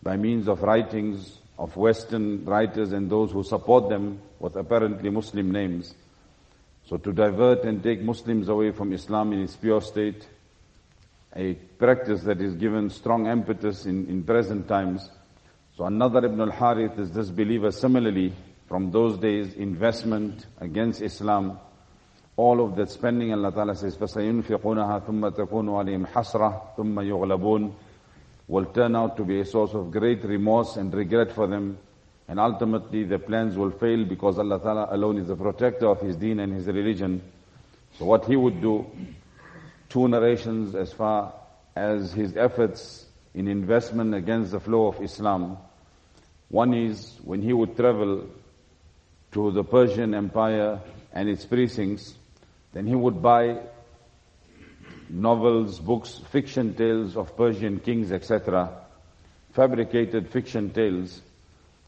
by means of writings of Western writers and those who support them with apparently Muslim names. So to divert and take Muslims away from Islam in its pure state, a practice that is given strong impetus in, in present times. So another Ibn al-Harith is this believer similarly from those days, investment against Islam, all of that spending, Allah Ta'ala says, فَسَيُنْفِقُونَهَا ثُمَّ تَكُونُ عَلَيْهِمْ حَسْرَةً ثُمَّ يُغْلَبُونَ will turn out to be a source of great remorse and regret for them. And ultimately their plans will fail because Allah Ta'ala alone is the protector of His deen and His religion. So what He would do, two narrations as far as His efforts in investment against the flow of Islam. one is when He would travel to the Persian Empire and its precincts, then he would buy novels, books, fiction tales of Persian kings, etc., fabricated fiction tales.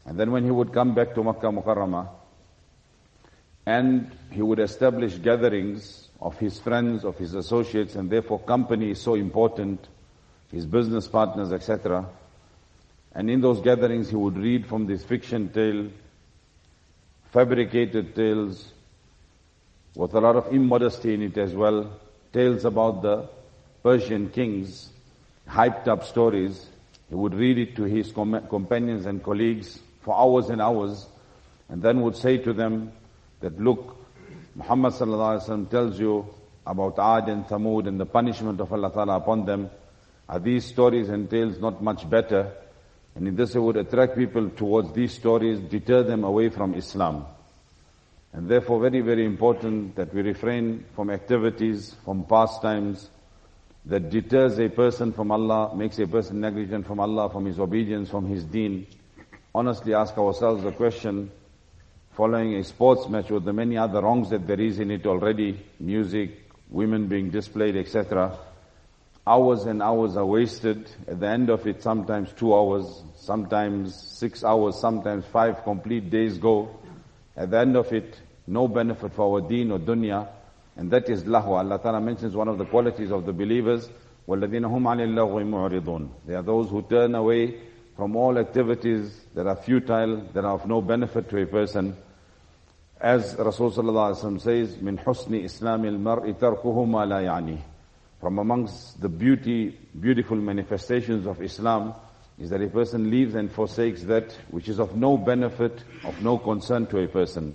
And then when he would come back to Makkah Mukarramah, and he would establish gatherings of his friends, of his associates, and therefore company is so important, his business partners, etc. And in those gatherings he would read from this fiction tale fabricated tales with a lot of immodesty in it as well, tales about the Persian kings, hyped up stories. He would read it to his com- companions and colleagues for hours and hours, and then would say to them that, look, Muhammad tells you about Ad and Thamud and the punishment of Allah Ta'ala upon them. Are these stories and tales not much better? And in this way would attract people towards these stories, deter them away from Islam. And therefore very, very important that we refrain from activities, from pastimes, that deters a person from Allah, makes a person negligent from Allah, from his obedience, from his deen. Honestly ask ourselves the question, following a sports match with the many other wrongs that there is in it already, music, women being displayed, etc., hours and hours are wasted. At the end of it, sometimes two hours, sometimes six hours, sometimes five complete days go. At the end of it, no benefit for our deen or dunya, and that is lahu. Allah Ta'ala mentions one of the qualities of the believers, وَالَّذِينَ هُمْ عَنِ اللَّغْوِ مُعْرِضُونَ They are those who turn away from all activities that are futile, that are of no benefit to a person. As Rasulullah says, مِنْ حُسْنِ إِسْلَامِ الْمَرْءِ تَرْكُهُ مَا لَا يَعْنِيهِ from amongst the beauty, beautiful manifestations of Islam is that a person leaves and forsakes that which is of no benefit, of no concern to a person.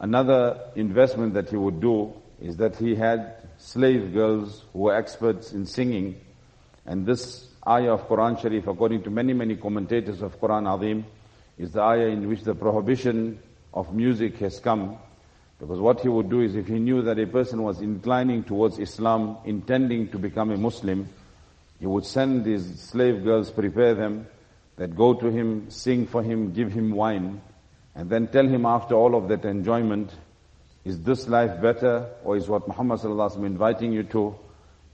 Another investment that he would do is that he had slave girls who were experts in singing. And this ayah of Quran Sharif, according to many, many commentators of Quran Azim, is the ayah in which the prohibition of music has come. Because what he would do is if he knew that a person was inclining towards Islam, intending to become a Muslim, he would send these slave girls, prepare them, that go to him, sing for him, give him wine, and then tell him after all of that enjoyment, is this life better or is what Muhammad sallallahu inviting you to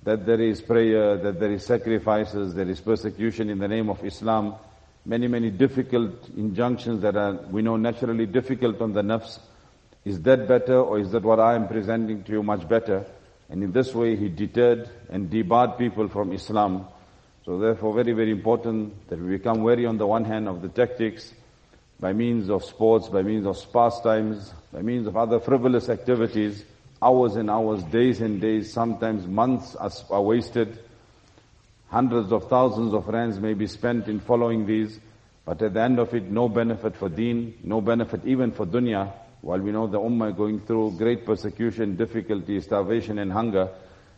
that there is prayer, that there is sacrifices, there is persecution in the name of Islam, many, many difficult injunctions that are, we know, naturally difficult on the nafs. Is that better or is that what I am presenting to you much better? And in this way he deterred and debarred people from Islam. So therefore very, very important that we become wary on the one hand of the tactics by means of sports, by means of pastimes, by means of other frivolous activities, hours and hours, days and days, sometimes months are wasted. Hundreds of thousands of rands may be spent in following these, but at the end of it, no benefit for deen, no benefit even for dunya, while we know the ummah going through great persecution, difficulty, starvation and hunger.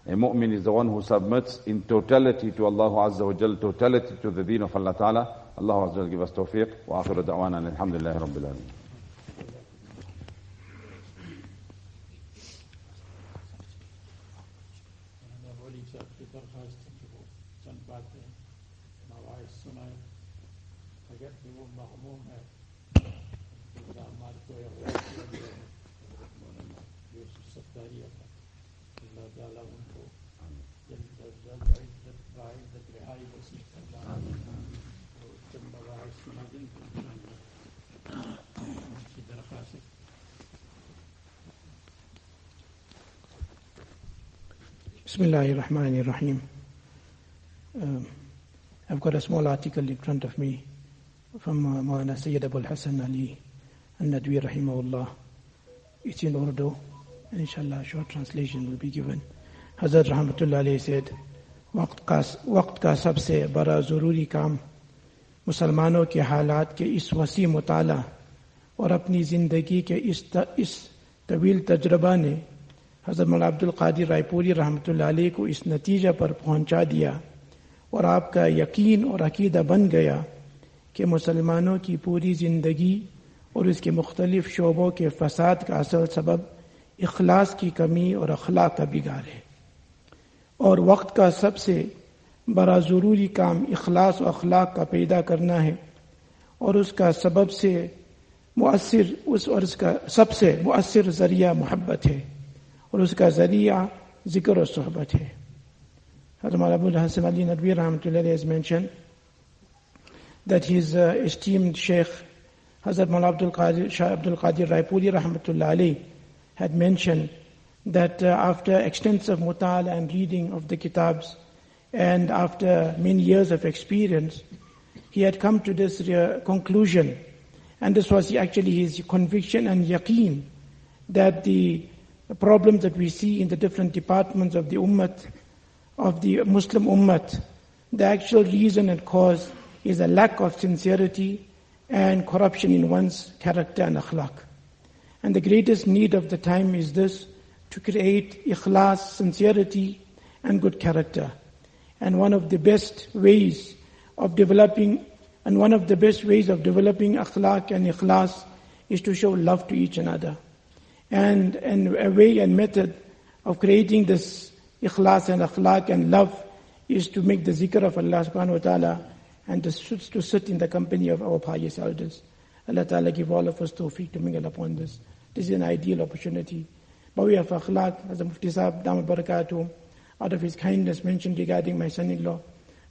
A mu'min is the one who submits in totality to Allah Azza wa Jal, totality to the deen of Allah Ta'ala. Allah Azza wa Jal give us tawfiq. Wa akhiru da'wana alhamdulillahi rabbil Yusuf Sattari Allah. Allah Ta'ala بسم الله الرحمن الرحيم I've got a small article in front of me from uh, Mawlana Sayyid Abu Hassan Ali Al-Nadwi Rahimahullah. It's in Urdu, and inshallah a short translation will be given. Hazrat Rahmatullah alayhi said, وقت کا وقت کا سب سے بڑا ضروری کام مسلمانوں کے حالات کے اس وسیع مطالعہ اور اپنی زندگی کے اس, اس طویل تجربہ نے حضرت مولا عبد القادر رائے پوری رحمۃ اللہ علیہ کو اس نتیجہ پر پہنچا دیا اور آپ کا یقین اور عقیدہ بن گیا کہ مسلمانوں کی پوری زندگی اور اس کے مختلف شعبوں کے فساد کا اصل سبب اخلاص کی کمی اور اخلاق کا بگاڑ ہے۔ اور وقت کا سب سے بڑا ضروری کام اخلاص و اخلاق کا پیدا کرنا ہے۔ اور اس کا سبب سے مؤثر، اس اور اس کا سب سے مؤثر ذریعہ محبت ہے۔ اور اس کا ذریعہ ذکر و صحبت ہے۔ حضرت ابو الحسن علی ندوی رحمۃ اللہ has mentioned that his uh, esteemed Sheikh Hazrat Mullah Abdul Qadir, Shah Abdul Qadir Raipuri rahmatullah Ali had mentioned that uh, after extensive mutala and reading of the kitabs and after many years of experience, he had come to this uh, conclusion. And this was actually his conviction and yaqeen that the the problems that we see in the different departments of the ummah, of the Muslim ummah, the actual reason and cause is a lack of sincerity and corruption in one's character and akhlaq. And the greatest need of the time is this, to create ikhlas, sincerity, and good character. And one of the best ways of developing, and one of the best ways of developing akhlaq and ikhlas is to show love to each another and, and a way and method of creating this ikhlas and akhlaq and love is to make the zikr of Allah subhanahu wa ta'ala and to, to sit in the company of our pious elders. Allah ta'ala give all of us tawfiq to mingle upon this. This is an ideal opportunity. By way of akhlaq, as the Mufti Sahib, Damat Barakatuh, out of his kindness mentioned regarding my son-in-law,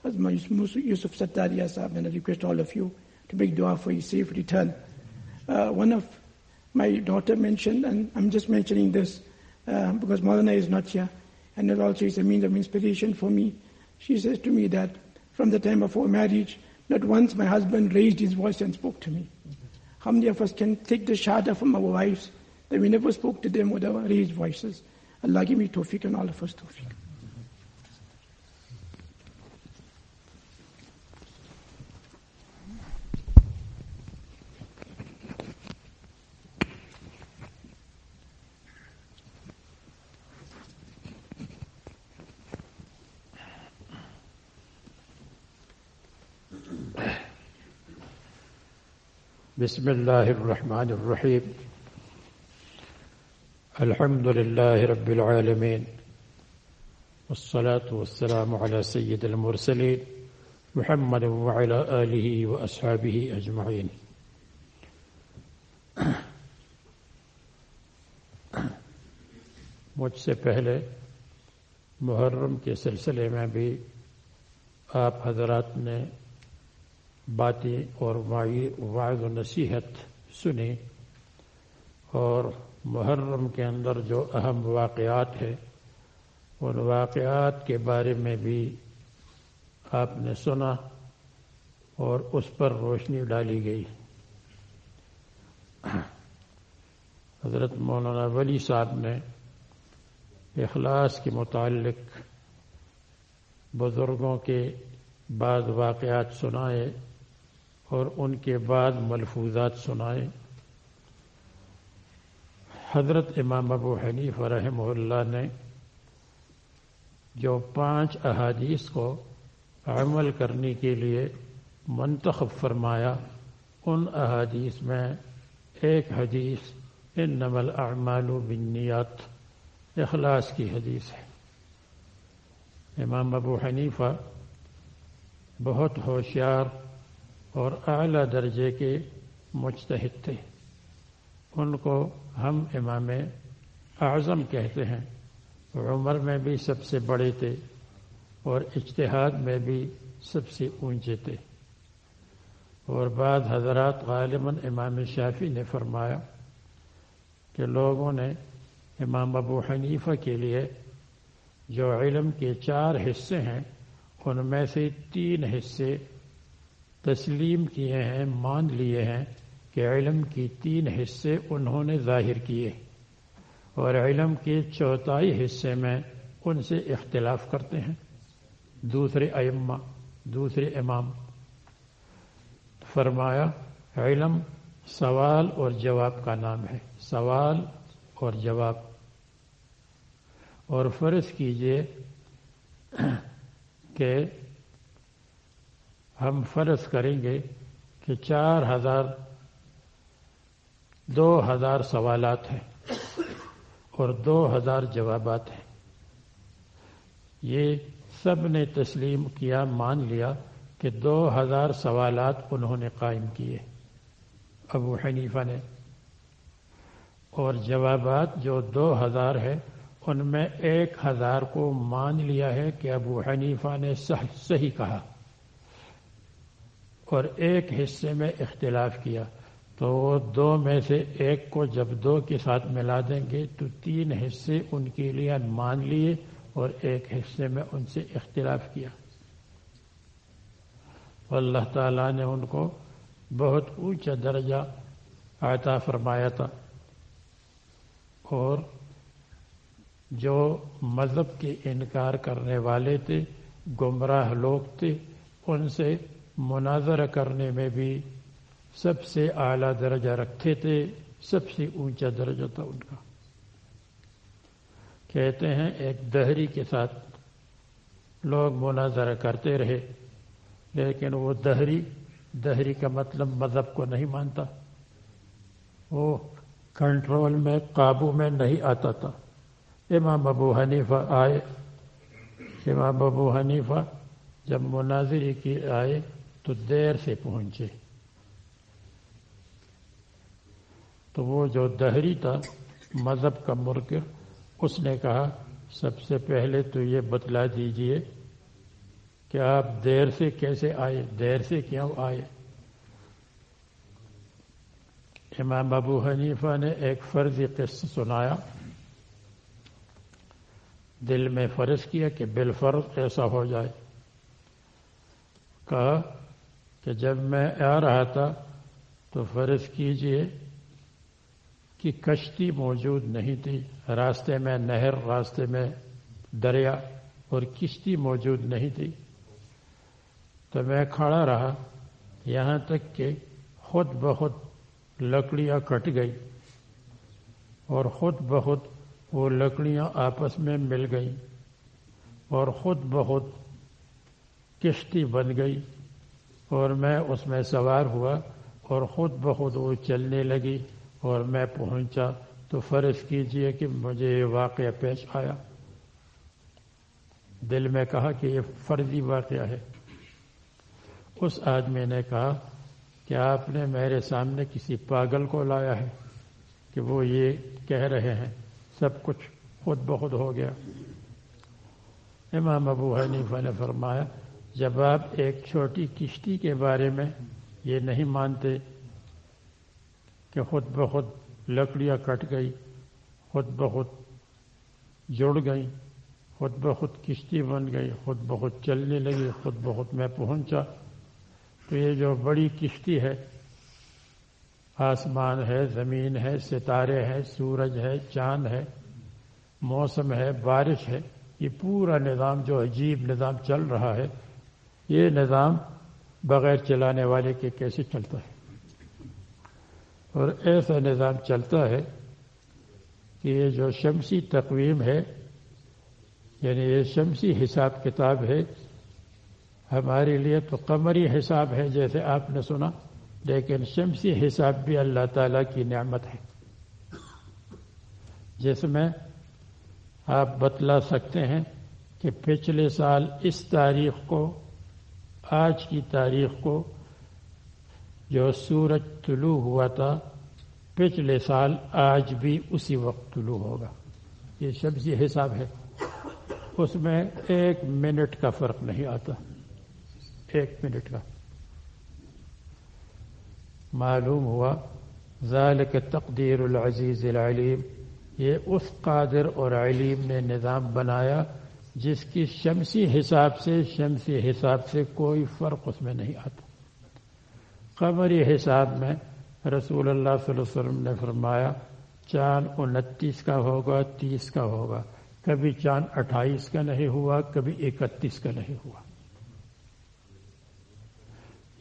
as my Yusuf Sattaria Sahib, and I request all of you to make dua for his safe return. Uh, one of my daughter mentioned, and I'm just mentioning this uh, because Maulana is not here, and it also is a means of inspiration for me. She says to me that from the time of our marriage, not once my husband raised his voice and spoke to me. How many of us can take the shada from our wives that we never spoke to them with our raised voices? Allah give me tawfiq and all of us tawfiq. بسم الله الرحمن الرحيم. الحمد لله رب العالمين. والصلاة والسلام على سيد المرسلين محمد وعلى آله وأصحابه أجمعين. مجھ سے پہلے محرم کے سلسلے میں بھی آپ حضرات نے باتیں اور وعظ و نصیحت سنی اور محرم کے اندر جو اہم واقعات ہیں، ان واقعات کے بارے میں بھی آپ نے سنا اور اس پر روشنی ڈالی گئی۔ حضرت مولانا ولی صاحب نے اخلاص کے متعلق بزرگوں کے بعض واقعات سنائے۔ اور ان کے بعد ملفوظات سنائے حضرت امام ابو حنیف رحمہ اللہ نے جو پانچ احادیث کو عمل کرنے کے لیے منتخب فرمایا، ان احادیث میں ایک حدیث ان نمل اعمال و بنیات اخلاص کی حدیث ہے۔ امام ابو حنیفہ بہت ہوشیار اور اعلیٰ درجے کے مجتہد تھے۔ ان کو ہم امام اعظم کہتے ہیں۔ عمر میں بھی سب سے بڑے تھے اور اجتہاد میں بھی سب سے اونچے تھے۔ اور بعد حضرات غالباً امام شافی نے فرمایا کہ لوگوں نے امام ابو حنیفہ کے لیے جو علم کے چار حصے ہیں، ان میں سے تین حصے تسلیم کیے ہیں، مان لیے ہیں کہ علم کی تین حصے انہوں نے ظاہر کیے۔ اور علم کے چوتھائی حصے میں ان سے اختلاف کرتے ہیں۔ دوسرے ائمہ، دوسرے امام۔ فرمایا، علم سوال اور جواب کا نام ہے۔ سوال اور جواب۔ اور فرض کیجیے کہ ہم فرض کریں گے کہ چار ہزار دو ہزار سوالات ہیں اور دو ہزار جوابات ہیں۔ یہ سب نے تسلیم کیا، مان لیا کہ دو ہزار سوالات انہوں نے قائم کیے۔ ابو حنیفہ نے۔ اور جوابات جو دو ہزار ہے ان میں ایک ہزار کو مان لیا ہے کہ ابو حنیفہ نے صحیح کہا۔ اور ایک حصے میں اختلاف کیا۔ تو وہ دو میں سے ایک کو جب دو کے ساتھ ملا دیں گے، تو تین حصے ان کے لیے مان لیے اور ایک حصے میں ان سے اختلاف کیا۔ اللہ تعالیٰ نے ان کو بہت اونچا درجہ عطا فرمایا تھا۔ اور جو مذہب کے انکار کرنے والے تھے، گمراہ لوگ تھے، ان سے مناظر کرنے میں بھی سب سے اعلیٰ درجہ رکھتے تھے، سب سے اونچا درجہ تھا ان کا۔ کہتے ہیں ایک دہری کے ساتھ لوگ مناظرہ کرتے رہے، لیکن وہ دہری دہری کا مطلب مذہب کو نہیں مانتا۔ وہ کنٹرول میں، قابو میں نہیں آتا تھا۔ امام ابو حنیفہ آئے۔ امام ابو حنیفہ جب مناظری کی آئے تو دیر سے پہنچے۔ تو وہ جو دہری تھا، مذہب کا مرک اس نے کہا، سب سے پہلے تو یہ بتلا دیجیے کہ آپ دیر سے کیسے آئے، دیر سے کیوں آئے۔ امام ابو حنیفہ نے ایک فرضی قصہ سنایا۔ دل میں فرض کیا کہ بالفرض ایسا ہو جائے۔ کہا کہ جب میں آ رہا تھا تو فرض کیجیے کہ کشتی موجود نہیں تھی، راستے میں نہر، راستے میں دریا اور کشتی موجود نہیں تھی۔ تو میں کھڑا رہا، یہاں تک کہ خود بہت لکڑیاں کٹ گئی اور خود بہت وہ لکڑیاں آپس میں مل گئیں اور خود بہت کشتی بن گئی۔ اور میں اس میں سوار ہوا اور خود بخود وہ چلنے لگی اور میں پہنچا تو فرض کیجیے کہ مجھے یہ واقعہ پیش آیا۔ دل میں کہا کہ یہ فرضی واقعہ ہے۔ اس آدمی نے کہا کہ آپ نے میرے سامنے کسی پاگل کو لایا ہے کہ وہ یہ کہہ رہے ہیں؟ سب کچھ خود بخود ہو گیا۔ امام ابو حنیفہ نے فرمایا جب آپ ایک چھوٹی کشتی کے بارے میں یہ نہیں مانتے کہ خود بخود لکڑیاں کٹ گئی خود بخود جڑ گئی خود بخود کشتی بن گئی، خود بخود چلنے لگی، خود بخود میں پہنچا۔ تو یہ جو بڑی کشتی ہے، آسمان ہے، زمین ہے، ستارے ہیں، سورج ہے، چاند ہے، موسم ہے، بارش ہے، یہ پورا نظام جو عجیب نظام چل رہا ہے۔ یہ نظام بغیر چلانے والے کے کیسے چلتا ہے؟ اور ایسا نظام چلتا ہے کہ یہ جو شمسی تقویم ہے یعنی یہ شمسی حساب کتاب ہے، ہمارے لیے تو قمری حساب ہے جیسے آپ نے سنا، لیکن شمسی حساب بھی اللہ تعالیٰ کی نعمت ہے۔ جس میں آپ بتلا سکتے ہیں کہ پچھلے سال اس تاریخ کو آج کی تاریخ کو جو سورج طلوع ہوا تھا، پچھلے سال آج بھی اسی وقت طلوع ہوگا۔ یہ شمسی حساب ہے۔ اس میں ایک منٹ کا فرق نہیں آتا۔ ایک منٹ کا۔ معلوم ہوا، ذالک تقدیر العزیز العلیم، یہ اس قادر اور علیم نے نظام بنایا جس کی شمسی حساب سے، شمسی حساب سے کوئی فرق اس میں نہیں آتا۔ قمری حساب میں رسول اللہ صلی اللہ علیہ وسلم نے فرمایا، چاند انتیس کا ہوگا، تیس کا ہوگا۔ کبھی چاند اٹھائیس کا نہیں ہوا، کبھی اکتیس کا نہیں ہوا۔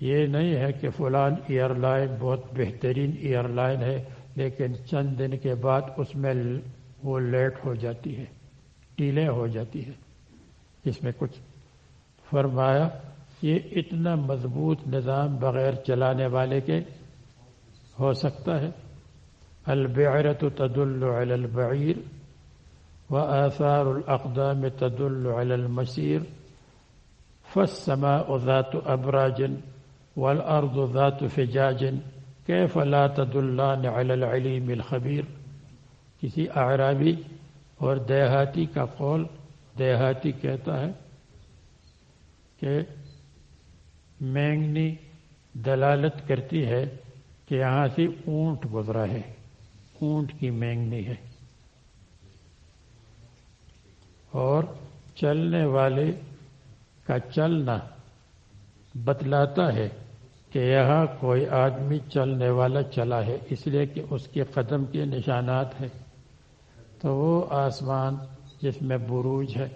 یہ نہیں ہے کہ فلان ایئر لائن بہت بہترین ایئر لائن ہے، لیکن چند دن کے بعد اس میں وہ لیٹ ہو جاتی ہے۔ ڈیلے ہو جاتی ہے۔ اس میں کچھ فرمایا، یہ اتنا مضبوط نظام بغیر چلانے والے کے ہو سکتا ہے۔ البعرت تدل على البعیر وآثار الأقدام تدل على المسير، فالسماء ذات أبراج والأرض ذات فجاج، كيف لا تدلان على العليم الخبير؟ کسی اعرابی اور دیہاتی کا قول دیہاتی کہتا ہے کہ مینگنی دلالت کرتی ہے کہ یہاں سے اونٹ گزرا ہے۔ اونٹ کی مینگنی ہے۔ اور چلنے والے کا چلنا بتلاتا ہے کہ یہاں کوئی آدمی چلنے والا چلا ہے، اس لیے کہ اس کے قدم کے نشانات ہیں۔ تو وہ آسمان جس میں بروج ہے،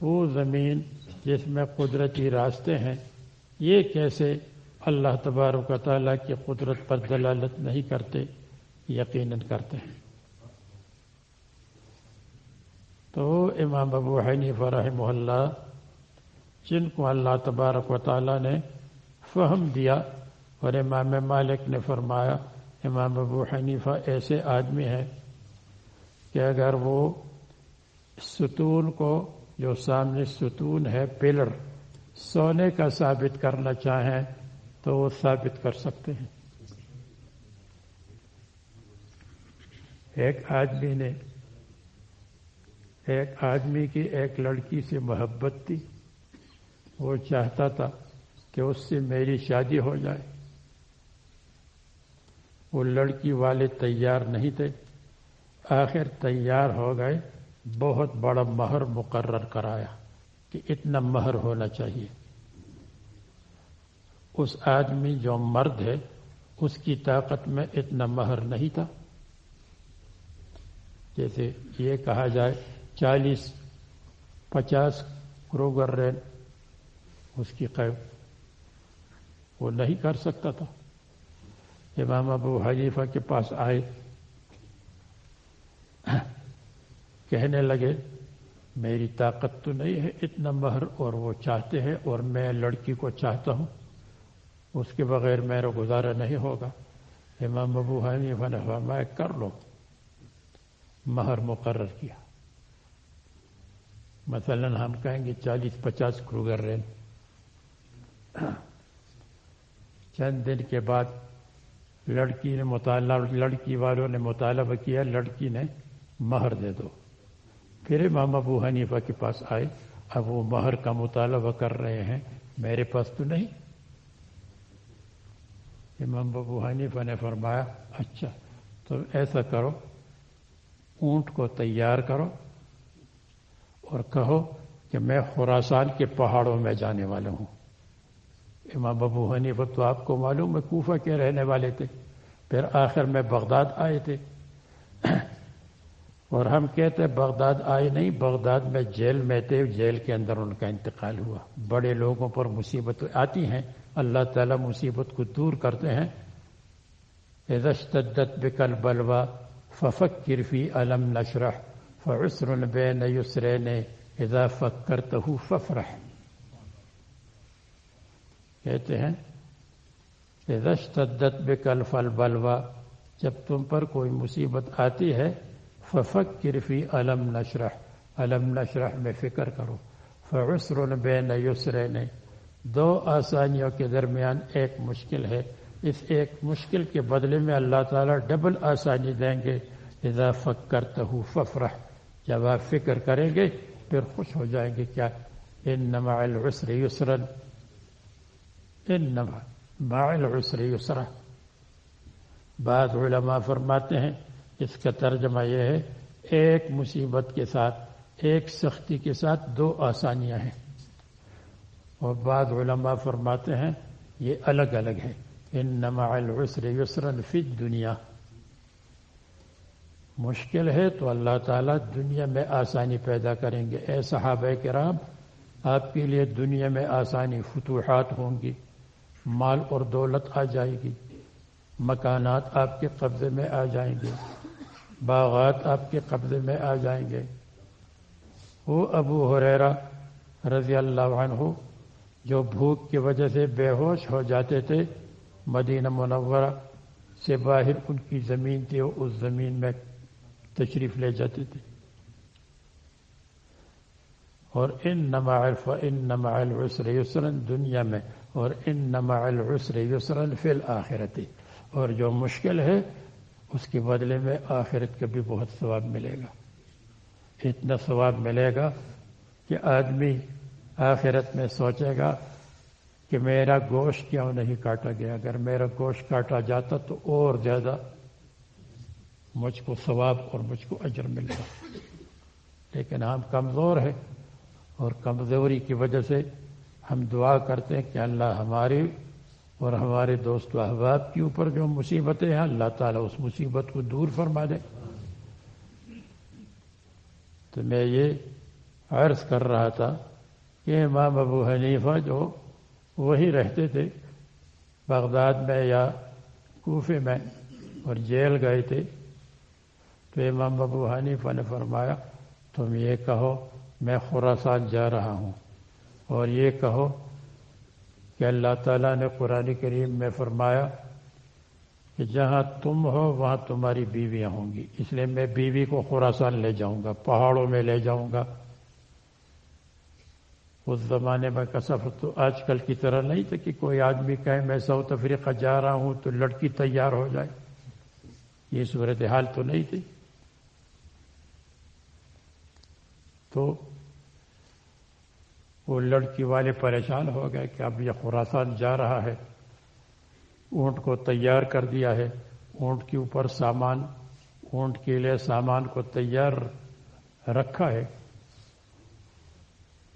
وہ زمین جس میں قدرتی راستے ہیں۔ یہ کیسے اللہ تبارک و تعالیٰ کی قدرت پر دلالت نہیں کرتے، یقیناً کرتے ہیں۔ تو امام ابو حنیف رحمہ اللہ، جن کو اللہ تبارک و تعالیٰ نے فہم دیا اور امام مالک نے فرمایا، امام ابو حنیفہ ایسے آدمی ہے کہ اگر وہ ستون کو جو سامنے ستون ہے پلر سونے کا ثابت کرنا چاہیں تو وہ ثابت کر سکتے ہیں۔ ایک آدمی نے ایک آدمی کی ایک لڑکی سے محبت تھی۔ وہ چاہتا تھا کہ اس سے میری شادی ہو جائے۔ وہ لڑکی والے تیار نہیں تھے۔ آخر تیار ہو گئے، بہت بڑا مہر مقرر کرایا کہ اتنا مہر ہونا چاہیے۔ اس آدمی جو مرد ہے، اس کی طاقت میں اتنا مہر نہیں تھا۔ جیسے یہ کہا جائے، چالیس پچاس کروگر رین اس کی قیب وہ نہیں کر سکتا تھا۔ امام ابو حلیفہ کے پاس آئے۔ کہنے لگے، میری طاقت تو نہیں ہے اتنا مہر اور وہ چاہتے ہیں اور میں لڑکی کو چاہتا ہوں. اس کے بغیر میرا گزارا نہیں ہوگا۔ امام ابو حنیفہ نے فرمایا، کر لو. مہر مقرر کیا۔ مثلا ہم کہیں گے چالیس پچاس کروگر رین چند دن کے بعد لڑکی نے مطالعہ، لڑکی والوں نے مطالبہ کیا، لڑکی نے مہر دے دو۔ پھر امام ابو حنیفہ کے پاس آئے۔ اب وہ مہر کا مطالبہ کر رہے ہیں۔ میرے پاس تو نہیں۔ امام ببو حنیفہ نے فرمایا اچھا تو ایسا کرو، اونٹ کو تیار کرو اور کہو کہ میں خوراسان کے پہاڑوں میں جانے والا ہوں۔ امام ببو حنیفہ تو آپ کو معلوم ہے، کوفہ کے رہنے والے تھے۔ پھر آخر میں بغداد آئے تھے۔ اور ہم کہتے بغداد آئے نہیں، بغداد میں جیل میں تھے جیل کے اندر ان کا انتقال ہوا۔ بڑے لوگوں پر مصیبت آتی ہیں۔ اللہ تعالیٰ مصیبت کو دور کرتے ہیں۔ اشتدت بکل بلوا ففک کرفی علم نشرح فعسر بین یسرین اذا فکرتہو ففرح۔ کہتے ہیں اشتدت بکل فل بلوا جب تم پر کوئی مصیبت آتی ہے ففک کرفی علم نشرح علم نشرح میں فکر کرو۔ فعسر بین یسرین۔ دو آسانیوں کے درمیان ایک مشکل ہے۔ اس ایک مشکل کے بدلے میں اللہ تعالیٰ ڈبل آسانی دیں گے۔ اذا فکرتہ ففرح۔ جب آپ فکر کریں گے، پھر خوش ہو جائیں گے۔ کیا؟ ان نما العسر یسرن۔ ان نما العسر یسرا۔ بعض علماء فرماتے ہیں اس کا ترجمہ یہ ہے، ایک مصیبت کے ساتھ، ایک سختی کے ساتھ دو آسانیاں ہیں۔ اور بعض علماء فرماتے ہیں، یہ الگ الگ ہے۔ ان نما العسر یسرن فی دنیا مشکل ہے تو اللہ تعالیٰ دنیا میں آسانی پیدا کریں گے۔ اے صحابہ کرام، آپ کے لیے دنیا میں آسانی فتوحات ہوں گی، مال اور دولت آ جائے گی، مکانات آپ کے قبضے میں آ جائیں گے۔ باغات آپ کے قبضے میں آ جائیں گے۔ وہ ابو حریرا رضی اللہ عنہ جو بھوک کی وجہ سے بے ہوش ہو جاتے تھے، مدینہ منورہ سے باہر ان کی زمین تھی، وہ اس زمین میں تشریف لے جاتے تھے۔ اور ان نما ان نما العسر یسرن دنیا میں، اور ان نما العسر یسرن فی الآخرتی اور جو مشکل ہے اس کے بدلے میں آخرت کا بھی بہت ثواب ملے گا۔ اتنا ثواب ملے گا کہ آدمی آخرت میں سوچے گا کہ میرا گوشت کیوں نہیں کاٹا گیا؟ اگر میرا گوشت کاٹا جاتا تو اور زیادہ مجھ کو ثواب اور مجھ کو اجر ملتا لیکن ہم کمزور ہیں اور کمزوری کی وجہ سے ہم دعا کرتے ہیں کہ اللہ ہماری اور ہمارے دوست و احباب کے اوپر جو مصیبتیں ہیں، اللہ تعالیٰ اس مصیبت کو دور فرما دے۔ تو میں یہ عرض کر رہا تھا کہ امام ابو حنیفہ جو وہی رہتے تھے، بغداد میں یا کوفے میں اور جیل گئے تھے، تو امام ابو حنیفہ نے فرمایا، تم یہ کہو، میں خوراسان جا رہا ہوں۔ اور یہ کہو کہ اللہ تعالیٰ نے قرآن کریم میں فرمایا کہ جہاں تم ہو وہاں تمہاری بیویاں ہوں گی۔ اس لیے میں بیوی کو خوراسان لے جاؤں گا، پہاڑوں میں لے جاؤں گا۔ اس زمانے میں کا سفر تو آج کل کی طرح نہیں تھا کہ کوئی آدمی کہے میں ساؤتھ افریقہ جا رہا ہوں تو لڑکی تیار ہو جائے۔ یہ صورت حال تو نہیں تھی۔ تو وہ لڑکی والے پریشان ہو گئے کہ اب یہ خوراسان جا رہا ہے۔ اونٹ کو تیار کر دیا ہے۔ اونٹ کے اوپر سامان، اونٹ کے لیے سامان کو تیار رکھا ہے۔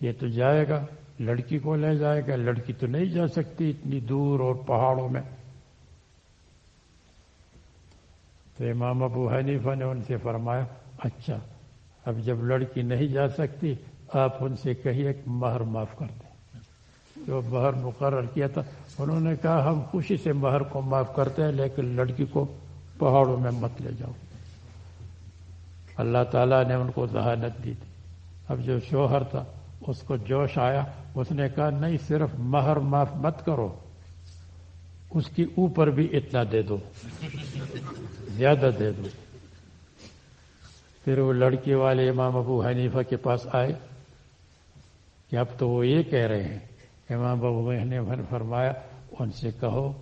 یہ تو جائے گا۔ لڑکی کو لے جائے گا۔ لڑکی تو نہیں جا سکتی اتنی دور اور پہاڑوں میں۔ تو امام ابو حنیفہ نے ان سے فرمایا اچھا اب جب لڑکی نہیں جا سکتی آپ ان سے کہیے کہ مہر معاف کر دیں۔ جو مہر مقرر کیا تھا، انہوں نے کہا، ہم خوشی سے مہر کو معاف کرتے ہیں، لیکن لڑکی کو پہاڑوں میں مت لے جاؤ۔ اللہ تعالیٰ نے ان کو ذہانت دی تھی۔ اب جو شوہر تھا، اس کو جوش آیا۔ اس نے کہا، نہیں، صرف مہر معاف مت کرو، اس کی اوپر بھی اتنا دے دو، زیادہ دے دو۔ پھر وہ لڑکی والے امام ابو حنیفہ کے پاس آئے۔ کہ اب تو وہ یہ کہہ رہے ہیں امام ابو نے فرمایا، ان سے کہو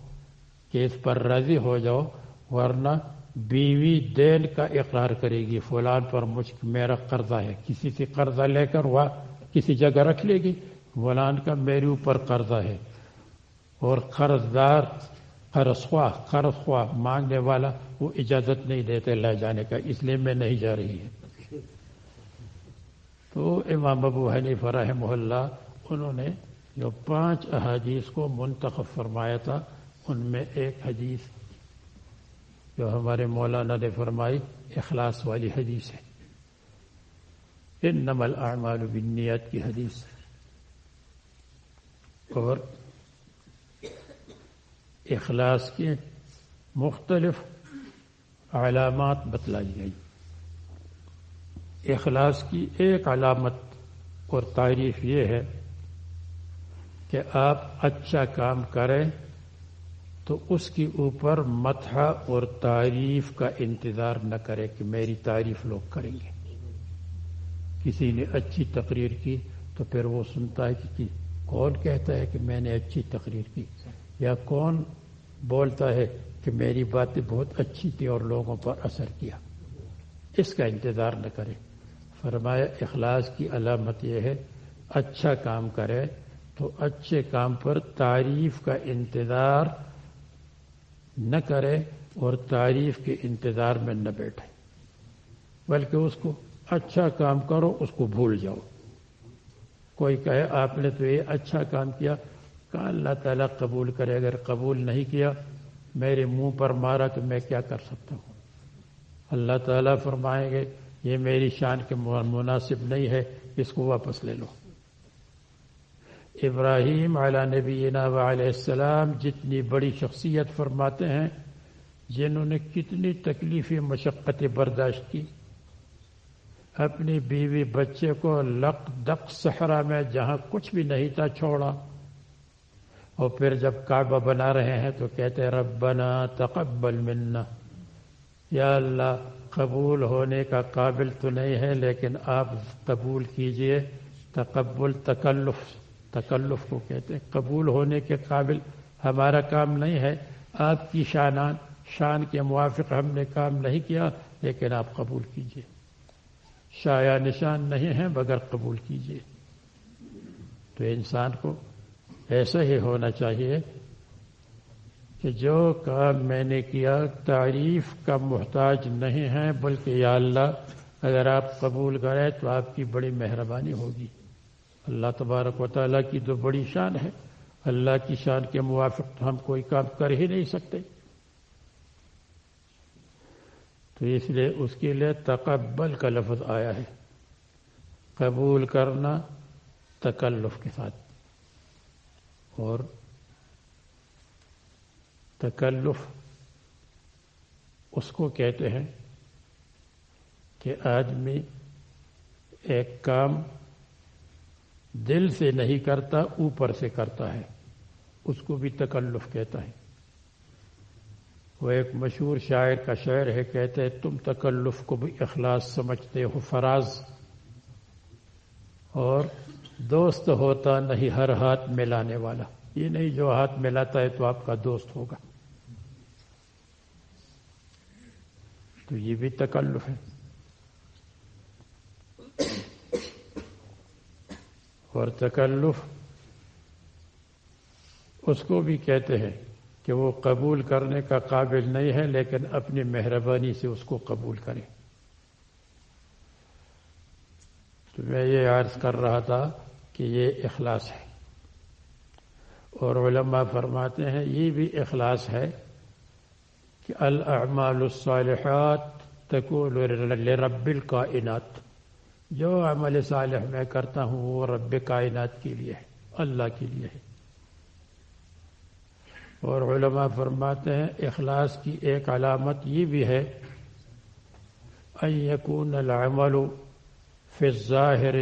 کہ اس پر راضی ہو جاؤ، ورنہ بیوی دین کا اقرار کرے گی، فلان پر مجھ میرا قرضہ ہے، کسی سے قرضہ لے کر وہ کسی جگہ رکھ لے گی، فلان کا میرے اوپر قرضہ ہے۔ اور قرض دار قرض خواہ قرض خواہ مانگنے والا وہ اجازت نہیں دیتے لے جانے کا، اس لیے میں نہیں جا رہی ہے تو امام ابو حنیف رحمہ اللہ، انہوں نے جو پانچ احادیث کو منتخب فرمایا تھا، ان میں ایک حدیث جو ہمارے مولانا نے فرمائی، اخلاص والی حدیث ہے۔ ان نمل اعمال بالنیات کی حدیث اور اخلاص کے مختلف علامات بتلائی گئی۔ اخلاص کی ایک علامت اور تعریف یہ ہے کہ آپ اچھا کام کریں تو اس کے اوپر متحا اور تعریف کا انتظار نہ کرے کہ میری تعریف لوگ کریں گے۔ کسی نے اچھی تقریر کی تو پھر وہ سنتا ہے کہ کون کہتا ہے کہ میں نے اچھی تقریر کی؟ یا کون بولتا ہے کہ میری باتیں بہت اچھی تھی اور لوگوں پر اثر کیا؟ اس کا انتظار نہ کرے فرمایا، اخلاص کی علامت یہ ہے اچھا کام کرے تو اچھے کام پر تعریف کا انتظار نہ کرے اور تعریف کے انتظار میں نہ بیٹھے۔ بلکہ اس کو اچھا کام کرو، اس کو بھول جاؤ۔ کوئی کہے، آپ نے تو یہ اچھا کام کیا۔ کہ اللہ تعالیٰ قبول کرے، اگر قبول نہیں کیا، میرے منہ پر مارا تو میں کیا کر سکتا ہوں؟ اللہ تعالیٰ فرمائیں گے یہ میری شان کے مناسب نہیں ہے، اس کو واپس لے لو۔ ابراہیم علیہ نبی علیہ السلام جتنی بڑی شخصیت فرماتے ہیں، جنہوں نے کتنی تکلیفی مشقتیں برداشت کی۔ اپنی بیوی بچے کو لق دق صحرا میں جہاں کچھ بھی نہیں تھا چھوڑا۔ اور پھر جب کعبہ بنا رہے ہیں تو کہتے ربنا تقبل منا۔ یا اللہ قبول ہونے کا قابل تو نہیں ہے، لیکن آپ قبول کیجیے۔ تقبل، تکلف تکلف کو کہتے ہیں۔ قبول ہونے کے قابل ہمارا کام نہیں ہے۔ آپ کی شانان، شان کے موافق ہم نے کام نہیں کیا، لیکن آپ قبول کیجیے۔ شایا نشان نہیں ہے مگر قبول کیجیے۔ تو انسان کو ایسا ہی ہونا چاہیے کہ جو کام میں نے کیا تعریف کا محتاج نہیں ہے، بلکہ یا اللہ، اگر آپ قبول کریں تو آپ کی بڑی مہربانی ہوگی۔ اللہ تبارک و تعالیٰ کی تو بڑی شان ہے۔ اللہ کی شان کے موافق تو ہم کوئی کام کر ہی نہیں سکتے۔ تو اس لیے اس کے لیے تقبل کا لفظ آیا ہے۔ قبول کرنا تکلف کے ساتھ۔ اور تکلف۔ اس کو کہتے ہیں کہ آدمی ایک کام دل سے نہیں کرتا، اوپر سے کرتا ہے۔ اس کو بھی تکلف کہتا ہے۔ وہ ایک مشہور شاعر کا شعر ہے، کہتے ہیں، تم تکلف کو بھی اخلاص سمجھتے ہو، فراز۔ اور دوست ہوتا نہیں، ہر ہاتھ ملانے والا۔ یہ نہیں، جو ہاتھ ملاتا ہے تو آپ کا دوست ہوگا۔ تو یہ بھی تکلف ہے۔ اور تکلف اس کو بھی کہتے ہیں کہ وہ قبول کرنے کا قابل نہیں ہے، لیکن اپنی مہربانی سے اس کو قبول کرے۔ تو میں یہ عرض کر رہا تھا کہ یہ اخلاص ہے۔ اور علماء فرماتے ہیں یہ بھی اخلاص ہے۔ کہ الاعمال الصالحات تکول لرب الکائنات۔ جو عمل صالح میں کرتا ہوں وہ رب کائنات کے لیے ہے، اللہ کے لیے ہے۔ اور علماء فرماتے ہیں اخلاص کی ایک علامت یہ بھی ہے، ان یکون العمل فی الظاہر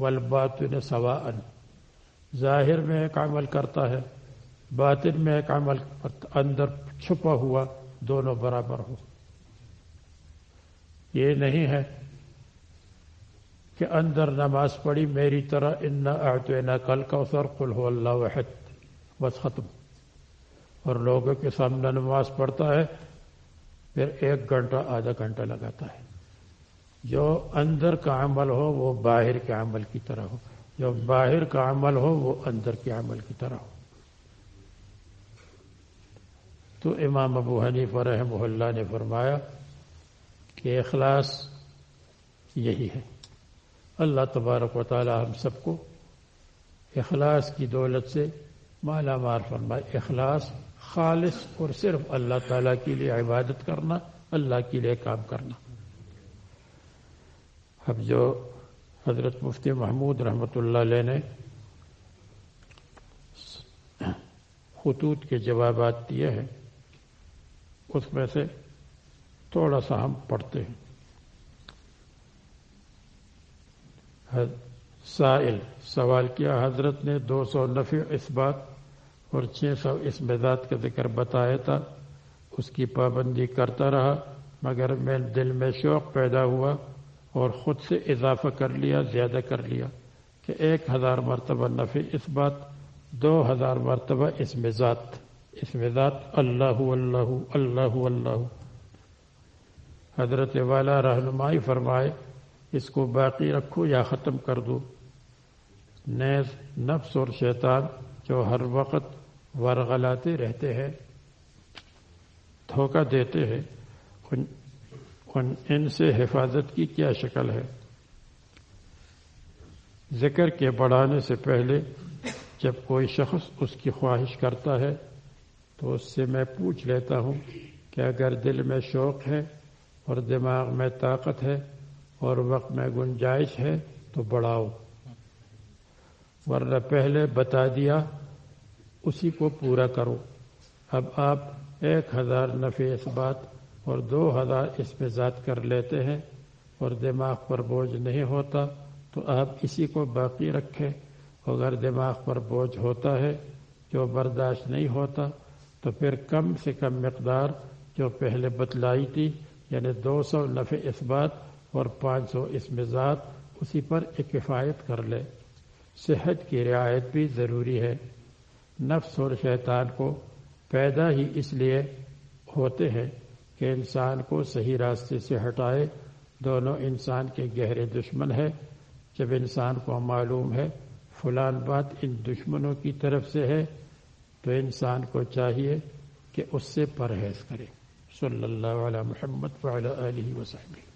والباطن سواء۔ ظاہر میں ایک عمل کرتا ہے، باطن میں ایک عمل اندر چھپا ہوا۔ دونوں برابر ہو یہ نہیں ہے کہ اندر نماز پڑھی، میری طرح ان اعطینا کل کا سر قل ہو اللہ وحد بس ختم۔ اور لوگوں کے سامنے نماز پڑھتا ہے، پھر ایک گھنٹہ، آدھا گھنٹہ لگاتا ہے۔ جو اندر کا عمل ہو، وہ باہر کے عمل کی طرح ہو۔ جو باہر کا عمل ہو، وہ اندر کے عمل کی طرح ہو۔ تو امام ابو حنیف رحمہ اللہ نے فرمایا کہ اخلاص یہی ہے۔ اللہ تبارک و تعالی ہم سب کو اخلاص کی دولت سے مالا مار فرمائے۔ اخلاص خالص اور صرف اللہ تعالیٰ کے لیے عبادت کرنا، اللہ کے لیے کام کرنا۔ اب جو حضرت مفتی محمود رحمۃ اللہ علیہ نے خطوط کے جوابات دیے ہیں اس میں سے تھوڑا سا ہم پڑھتے ہیں۔ سائل سوال کیا، حضرت نے دو سو نفع اس بات اور چھ سو اس مزاج کا ذکر بتایا تھا۔ اس کی پابندی کرتا رہا، مگر میں دل میں شوق پیدا ہوا اور خود سے اضافہ کر لیا، زیادہ کر لیا کہ ایک ہزار مرتبہ نفع اس بات، دو ہزار مرتبہ اس مزاج اس مزاج اللہ اللہ اللہ اللہ حضرت والا رہنمائی فرمائے، اس کو باقی رکھو یا ختم کر دو۔ نیز نفس اور شیطان جو ہر وقت ورغلاتے رہتے ہیں، دھوکہ دیتے ہیں، ان ان ان سے حفاظت کی کیا شکل ہے؟ ذکر کے بڑھانے سے پہلے جب کوئی شخص اس کی خواہش کرتا ہے تو اس سے میں پوچھ لیتا ہوں کہ اگر دل میں شوق ہے اور دماغ میں طاقت ہے اور وقت میں گنجائش ہے تو بڑھاؤ۔ ورنہ پہلے بتا دیا، اسی کو پورا کرو۔ اب آپ ایک ہزار نفع اس بات اور دو ہزار اس میں ذات کر لیتے ہیں اور دماغ پر بوجھ نہیں ہوتا تو آپ اسی کو باقی رکھیں۔ اگر دماغ پر بوجھ ہوتا ہے جو برداشت نہیں ہوتا تو پھر کم سے کم مقدار جو پہلے بتلائی تھی یعنی دو سو نفع اس بات اور پانچ سو اس ذات اسی پر ایک کفایت کر لے۔ صحت کی رعایت بھی ضروری ہے۔ نفس اور شیطان کو پیدا ہی اس لیے ہوتے ہیں کہ انسان کو صحیح راستے سے ہٹائے۔ دونوں انسان کے گہرے دشمن ہے جب انسان کو معلوم ہے، فلان بات ان دشمنوں کی طرف سے ہے تو انسان کو چاہیے کہ اس سے پرہیز کرے۔ صلی اللہ علیہ محمد علیہ وسلم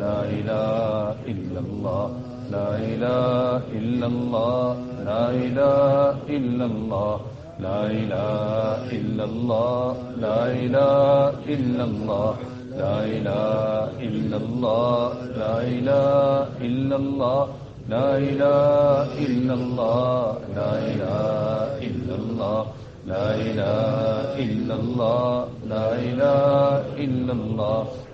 لا إله إلا الله لا إله إلا الله لا إله إلا الله لا إله إلا الله لا إله إلا الله لا إله إلا الله لا إله إلا الله لا إله إلا الله لا إله إلا الله لا إله إلا الله لا إله إلا الله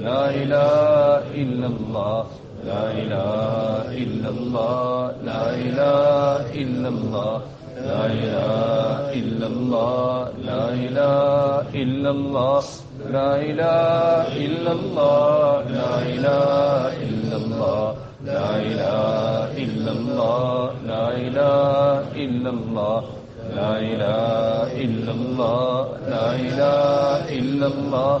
لا إله إلا الله لا إله إلا الله لا إله إلا الله لا إله إلا الله لا إله إلا الله لا إله إلا الله لا إله إلا الله لا إله إلا الله لا إله إلا الله لا إله إلا الله لا إله إلا الله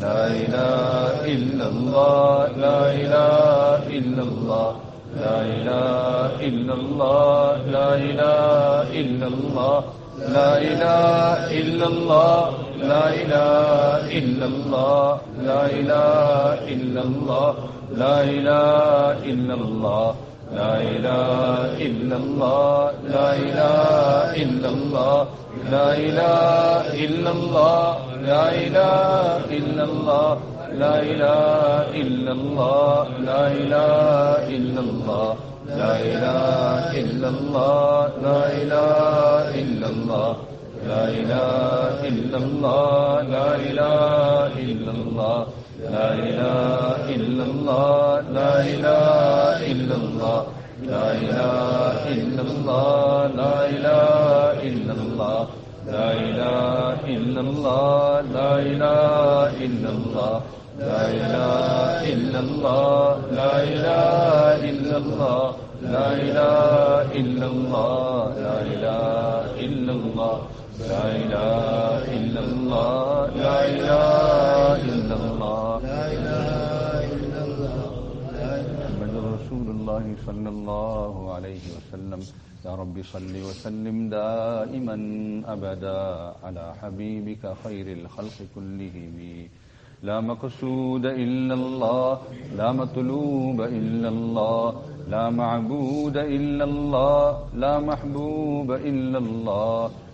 لا إله إلا الله، لا إله إلا الله، لا إله إلا الله، لا إله إلا الله، لا إله إلا الله، لا إله إلا الله، لا إله إلا الله، لا إله إلا الله. لا إله إلا الله، لا إله إلا الله، لا إله إلا الله، لا إله إلا الله، لا إله إلا الله، لا إله إلا الله، لا إله إلا الله، لا إله إلا الله. لا إله إلا الله لا إله إلا الله لا إله إلا الله لا إله إلا الله لا إله إلا الله لا إله إلا الله لا إله إلا الله لا إله إلا الله لا إله إلا الله لا إله إلا الله لا إله إلا الله لا إله إلا الله لا إله إلا الله. لا إله إلا الله. لا إله إلا الله. محمد رسول الله صلى الله عليه وسلم. يا رب صل وسلم دائما أبدا على حبيبك خير الخلق كلهم. لا مقصود إلا الله. لا مطلوب إلا الله. لا معبود إلا الله. لا محبوب إلا الله.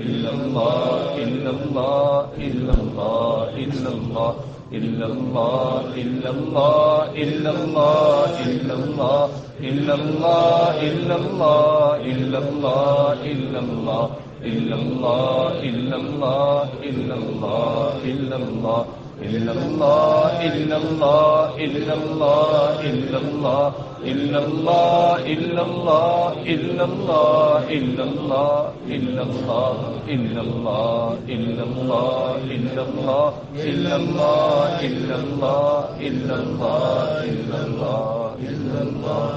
إلا الله إلا الله إلا الله إلا الله إلا الله إلا الله إلا الله إلا الله إلا الله إلا الله إلا الله إلا الله إلا الله إلا الله إلا الله إلا الله إلا الله إلا الله إلا الله إلا الله إلا الله إلا الله إلا الله إلا الله إلا الله إلا الله إلا الله إلا الله إلا الله إلا الله إلا الله إلا الله إلا الله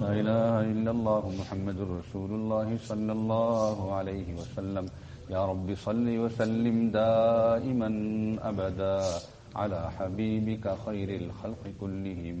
لا إله إلا الله محمد رسول الله صلى الله عليه وسلم يا رب صل وسلم دائما أبدا على حبيبك خير الخلق كلهم.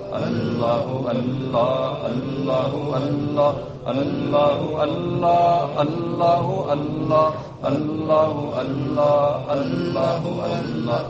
اللہ اللہ اللہ اللہ اللہ اللہ اللہ اللہ اللہ اللہ اللہ اللہ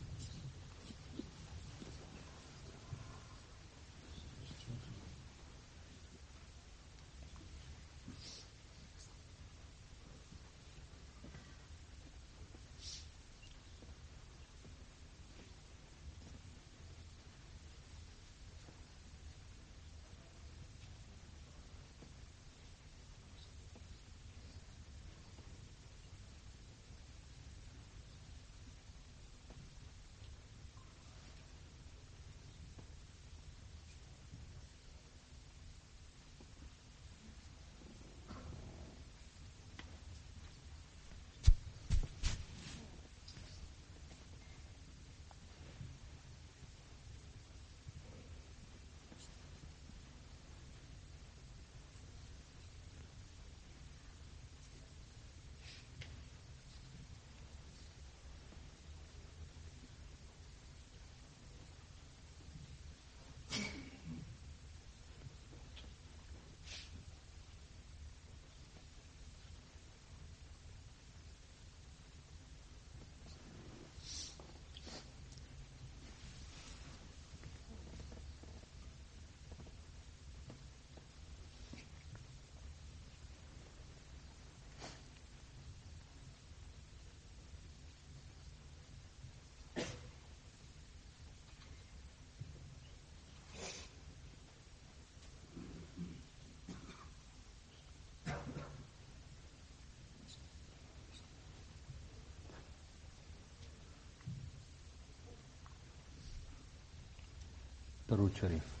درود شریف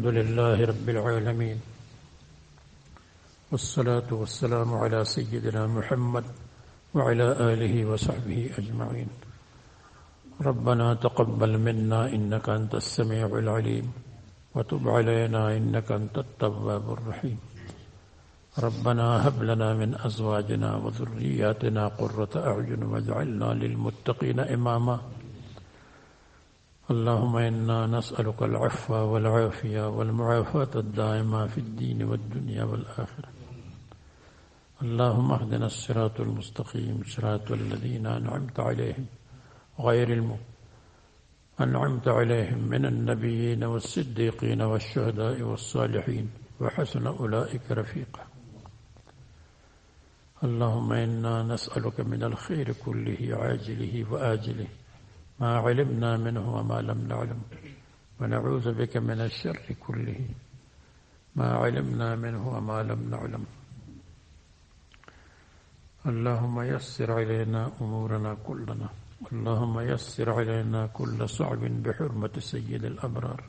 الحمد لله رب العالمين. والصلاة والسلام على سيدنا محمد وعلى آله وصحبه أجمعين. ربنا تقبل منا إنك أنت السميع العليم وتب علينا إنك أنت التواب الرحيم. ربنا هب لنا من أزواجنا وذرياتنا قرة أعين واجعلنا للمتقين إماما. اللهم إنا نسألك العفو والعافية والمعافاة الدائمة في الدين والدنيا والآخرة. اللهم اهدنا الصراط المستقيم صراط الذين أنعمت عليهم غير المؤمنين أنعمت عليهم من النبيين والصديقين والشهداء والصالحين وحسن أولئك رفيقا. اللهم إنا نسألك من الخير كله عاجله وآجله ما علمنا منه وما لم نعلم. ونعوذ بك من الشر كله. ما علمنا منه وما لم نعلم. اللهم يسر علينا أمورنا كلنا. اللهم يسر علينا كل صعب بحرمة سيد الأبرار.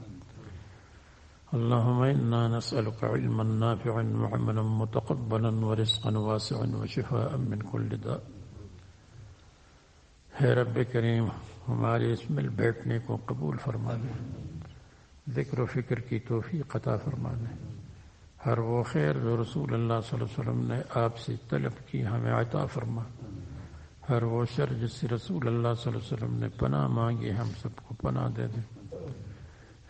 اللهم إنا نسألك علما نافعا وعملا متقبلا ورزقا واسعا وشفاء من كل داء. ہے رب کریم، ہمارے اس مل بیٹھنے کو قبول فرما دیں ذکر و فکر کی توفیق عطا فرما دیں ہر وہ خیر جو رسول اللہ صلی اللہ علیہ وسلم نے آپ سے طلب کی ہمیں عطا فرما۔ ہر وہ شر جس سے رسول اللہ صلی اللہ علیہ وسلم نے پناہ مانگی ہم سب کو پناہ دے دیں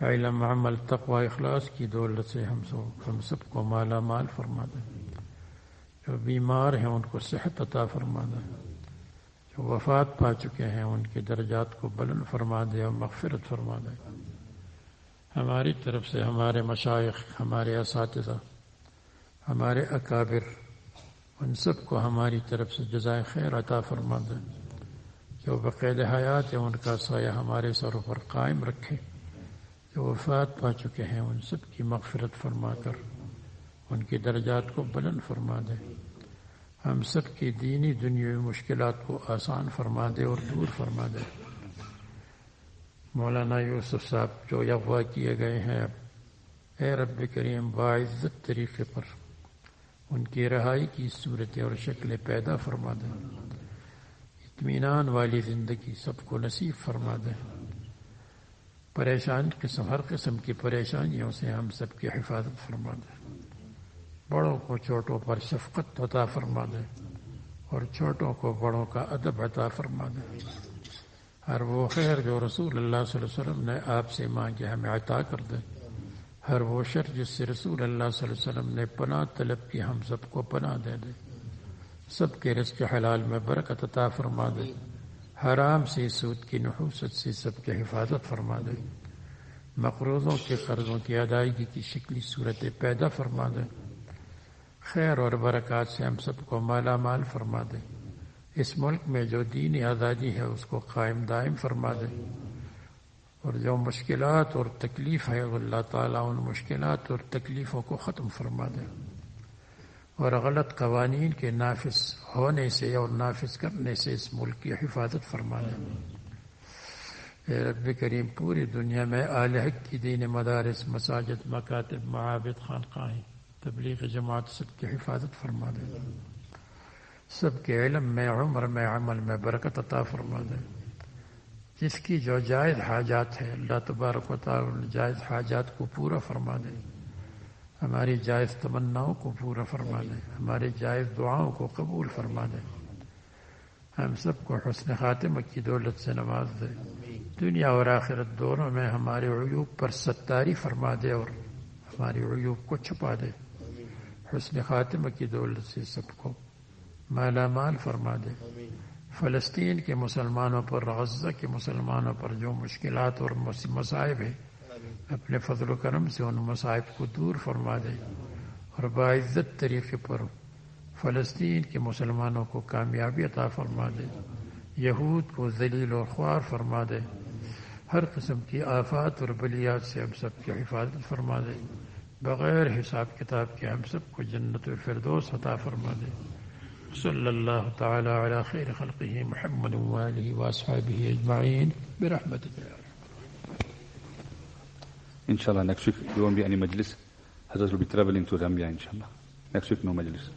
علم، عمل، تقوی، اخلاص کی دولت سے ہم سب ہم سب کو مالا مال فرما دیں جو بیمار ہیں ان کو صحت عطا فرما دیں جو وفات پا چکے ہیں، ان کے درجات کو بلند فرما دے اور مغفرت فرما دے۔ ہماری طرف سے، ہمارے مشائق، ہمارے اساتذہ، ہمارے اکابر، ان سب کو ہماری طرف سے جزائے خیر عطا فرما دے۔ جو بقید حیات ہے ان کا سایہ ہمارے سروں پر قائم رکھے۔ جو وفات پا چکے ہیں، ان سب کی مغفرت فرما کر ان کی درجات کو بلند فرما دے۔ ہم سب کی دینی دنیا مشکلات کو آسان فرما دے اور دور فرما دے۔ مولانا یوسف صاحب جو اغوا کیے گئے ہیں، اے رب کریم، باعزت طریقے پر ان کی رہائی کی صورتیں اور شکلیں پیدا فرما دیں اطمینان والی زندگی سب کو نصیب فرما دیں پریشان قسم، ہر قسم کی پریشانیوں سے ہم سب کی حفاظت فرما دیں بڑوں کو چھوٹوں پر شفقت عطا فرما دیں اور چھوٹوں کو بڑوں کا ادب عطا فرما دیں ہر وہ خیر جو رسول اللہ صلی اللہ علیہ وسلم نے آپ سے مانگے ہمیں عطا کر دیں ہر وہ شر جس سے رسول اللہ صلی اللہ علیہ وسلم نے پناہ طلب کی ہم سب کو پناہ دے دے۔ سب کے رزق حلال میں برکت عطا فرما دے۔ حرام سے سود کی نحوست سے سب کے حفاظت فرما دے۔ مقروضوں کے قرضوں کی ادائیگی کی شکلی صورتیں پیدا فرما دے۔ خیر اور برکات سے ہم سب کو مالا مال فرما دے۔ اس ملک میں جو دینی آزادی ہے، اس کو قائم دائم فرما دے۔ اور جو مشکلات اور تکلیف ہے، اللہ تعالیٰ ان مشکلات اور تکلیفوں کو ختم فرما دے۔ اور غلط قوانین کے نافذ ہونے سے اور نافذ کرنے سے اس ملک کی حفاظت فرما دے۔ اے رب کریم، پوری دنیا میں حق کی دین مدارس، مساجد، مکاتب، معابد، خانقاہیں۔ تبلیغ جماعت سب کی حفاظت فرما دے۔ سب کے علم میں، عمر میں، عمل میں برکت عطا فرما دے۔ جس کی جو جائز حاجات ہے اللہ تبارک و تعالی جائز حاجات کو پورا فرما دے۔ ہماری جائز تمناؤں کو پورا فرما دے۔ ہماری جائز دعاؤں کو قبول فرما دے۔ ہم سب کو حسن خاتمہ کی دولت سے نواز دے۔ دنیا اور آخرت دونوں میں ہمارے عیوب پر ستاری فرما دے اور ہماری عیوب کو چھپا دے۔ حسن خاتمہ کی دولت سے سب کو مالا مال فرما دے۔ فلسطین کے مسلمانوں پر غزہ کے مسلمانوں پر جو مشکلات اور مصائب ہیں اپنے فضل و کرم سے ان مصائب کو دور فرما دے۔ اور باعزت طریقے پر فلسطین کے مسلمانوں کو کامیابی عطا فرما دے۔ یہود کو ذلیل و خوار فرما دے۔ ہر قسم کی آفات اور بلیات سے ہم سب کی حفاظت فرما دے۔ بغیر حساب کتاب کے ہم سب کو جنت الفردوس عطا فرما دے صلی اللہ تعالی علی خیر خلقه محمد و آلہ و اصحابہ اجمعین برحمت اللہ انشاءاللہ نیکسٹ ویک جو ہم بھی مجلس. حضرت will be traveling to Zambia انشاءاللہ نیکسٹ ویک نو مجلس.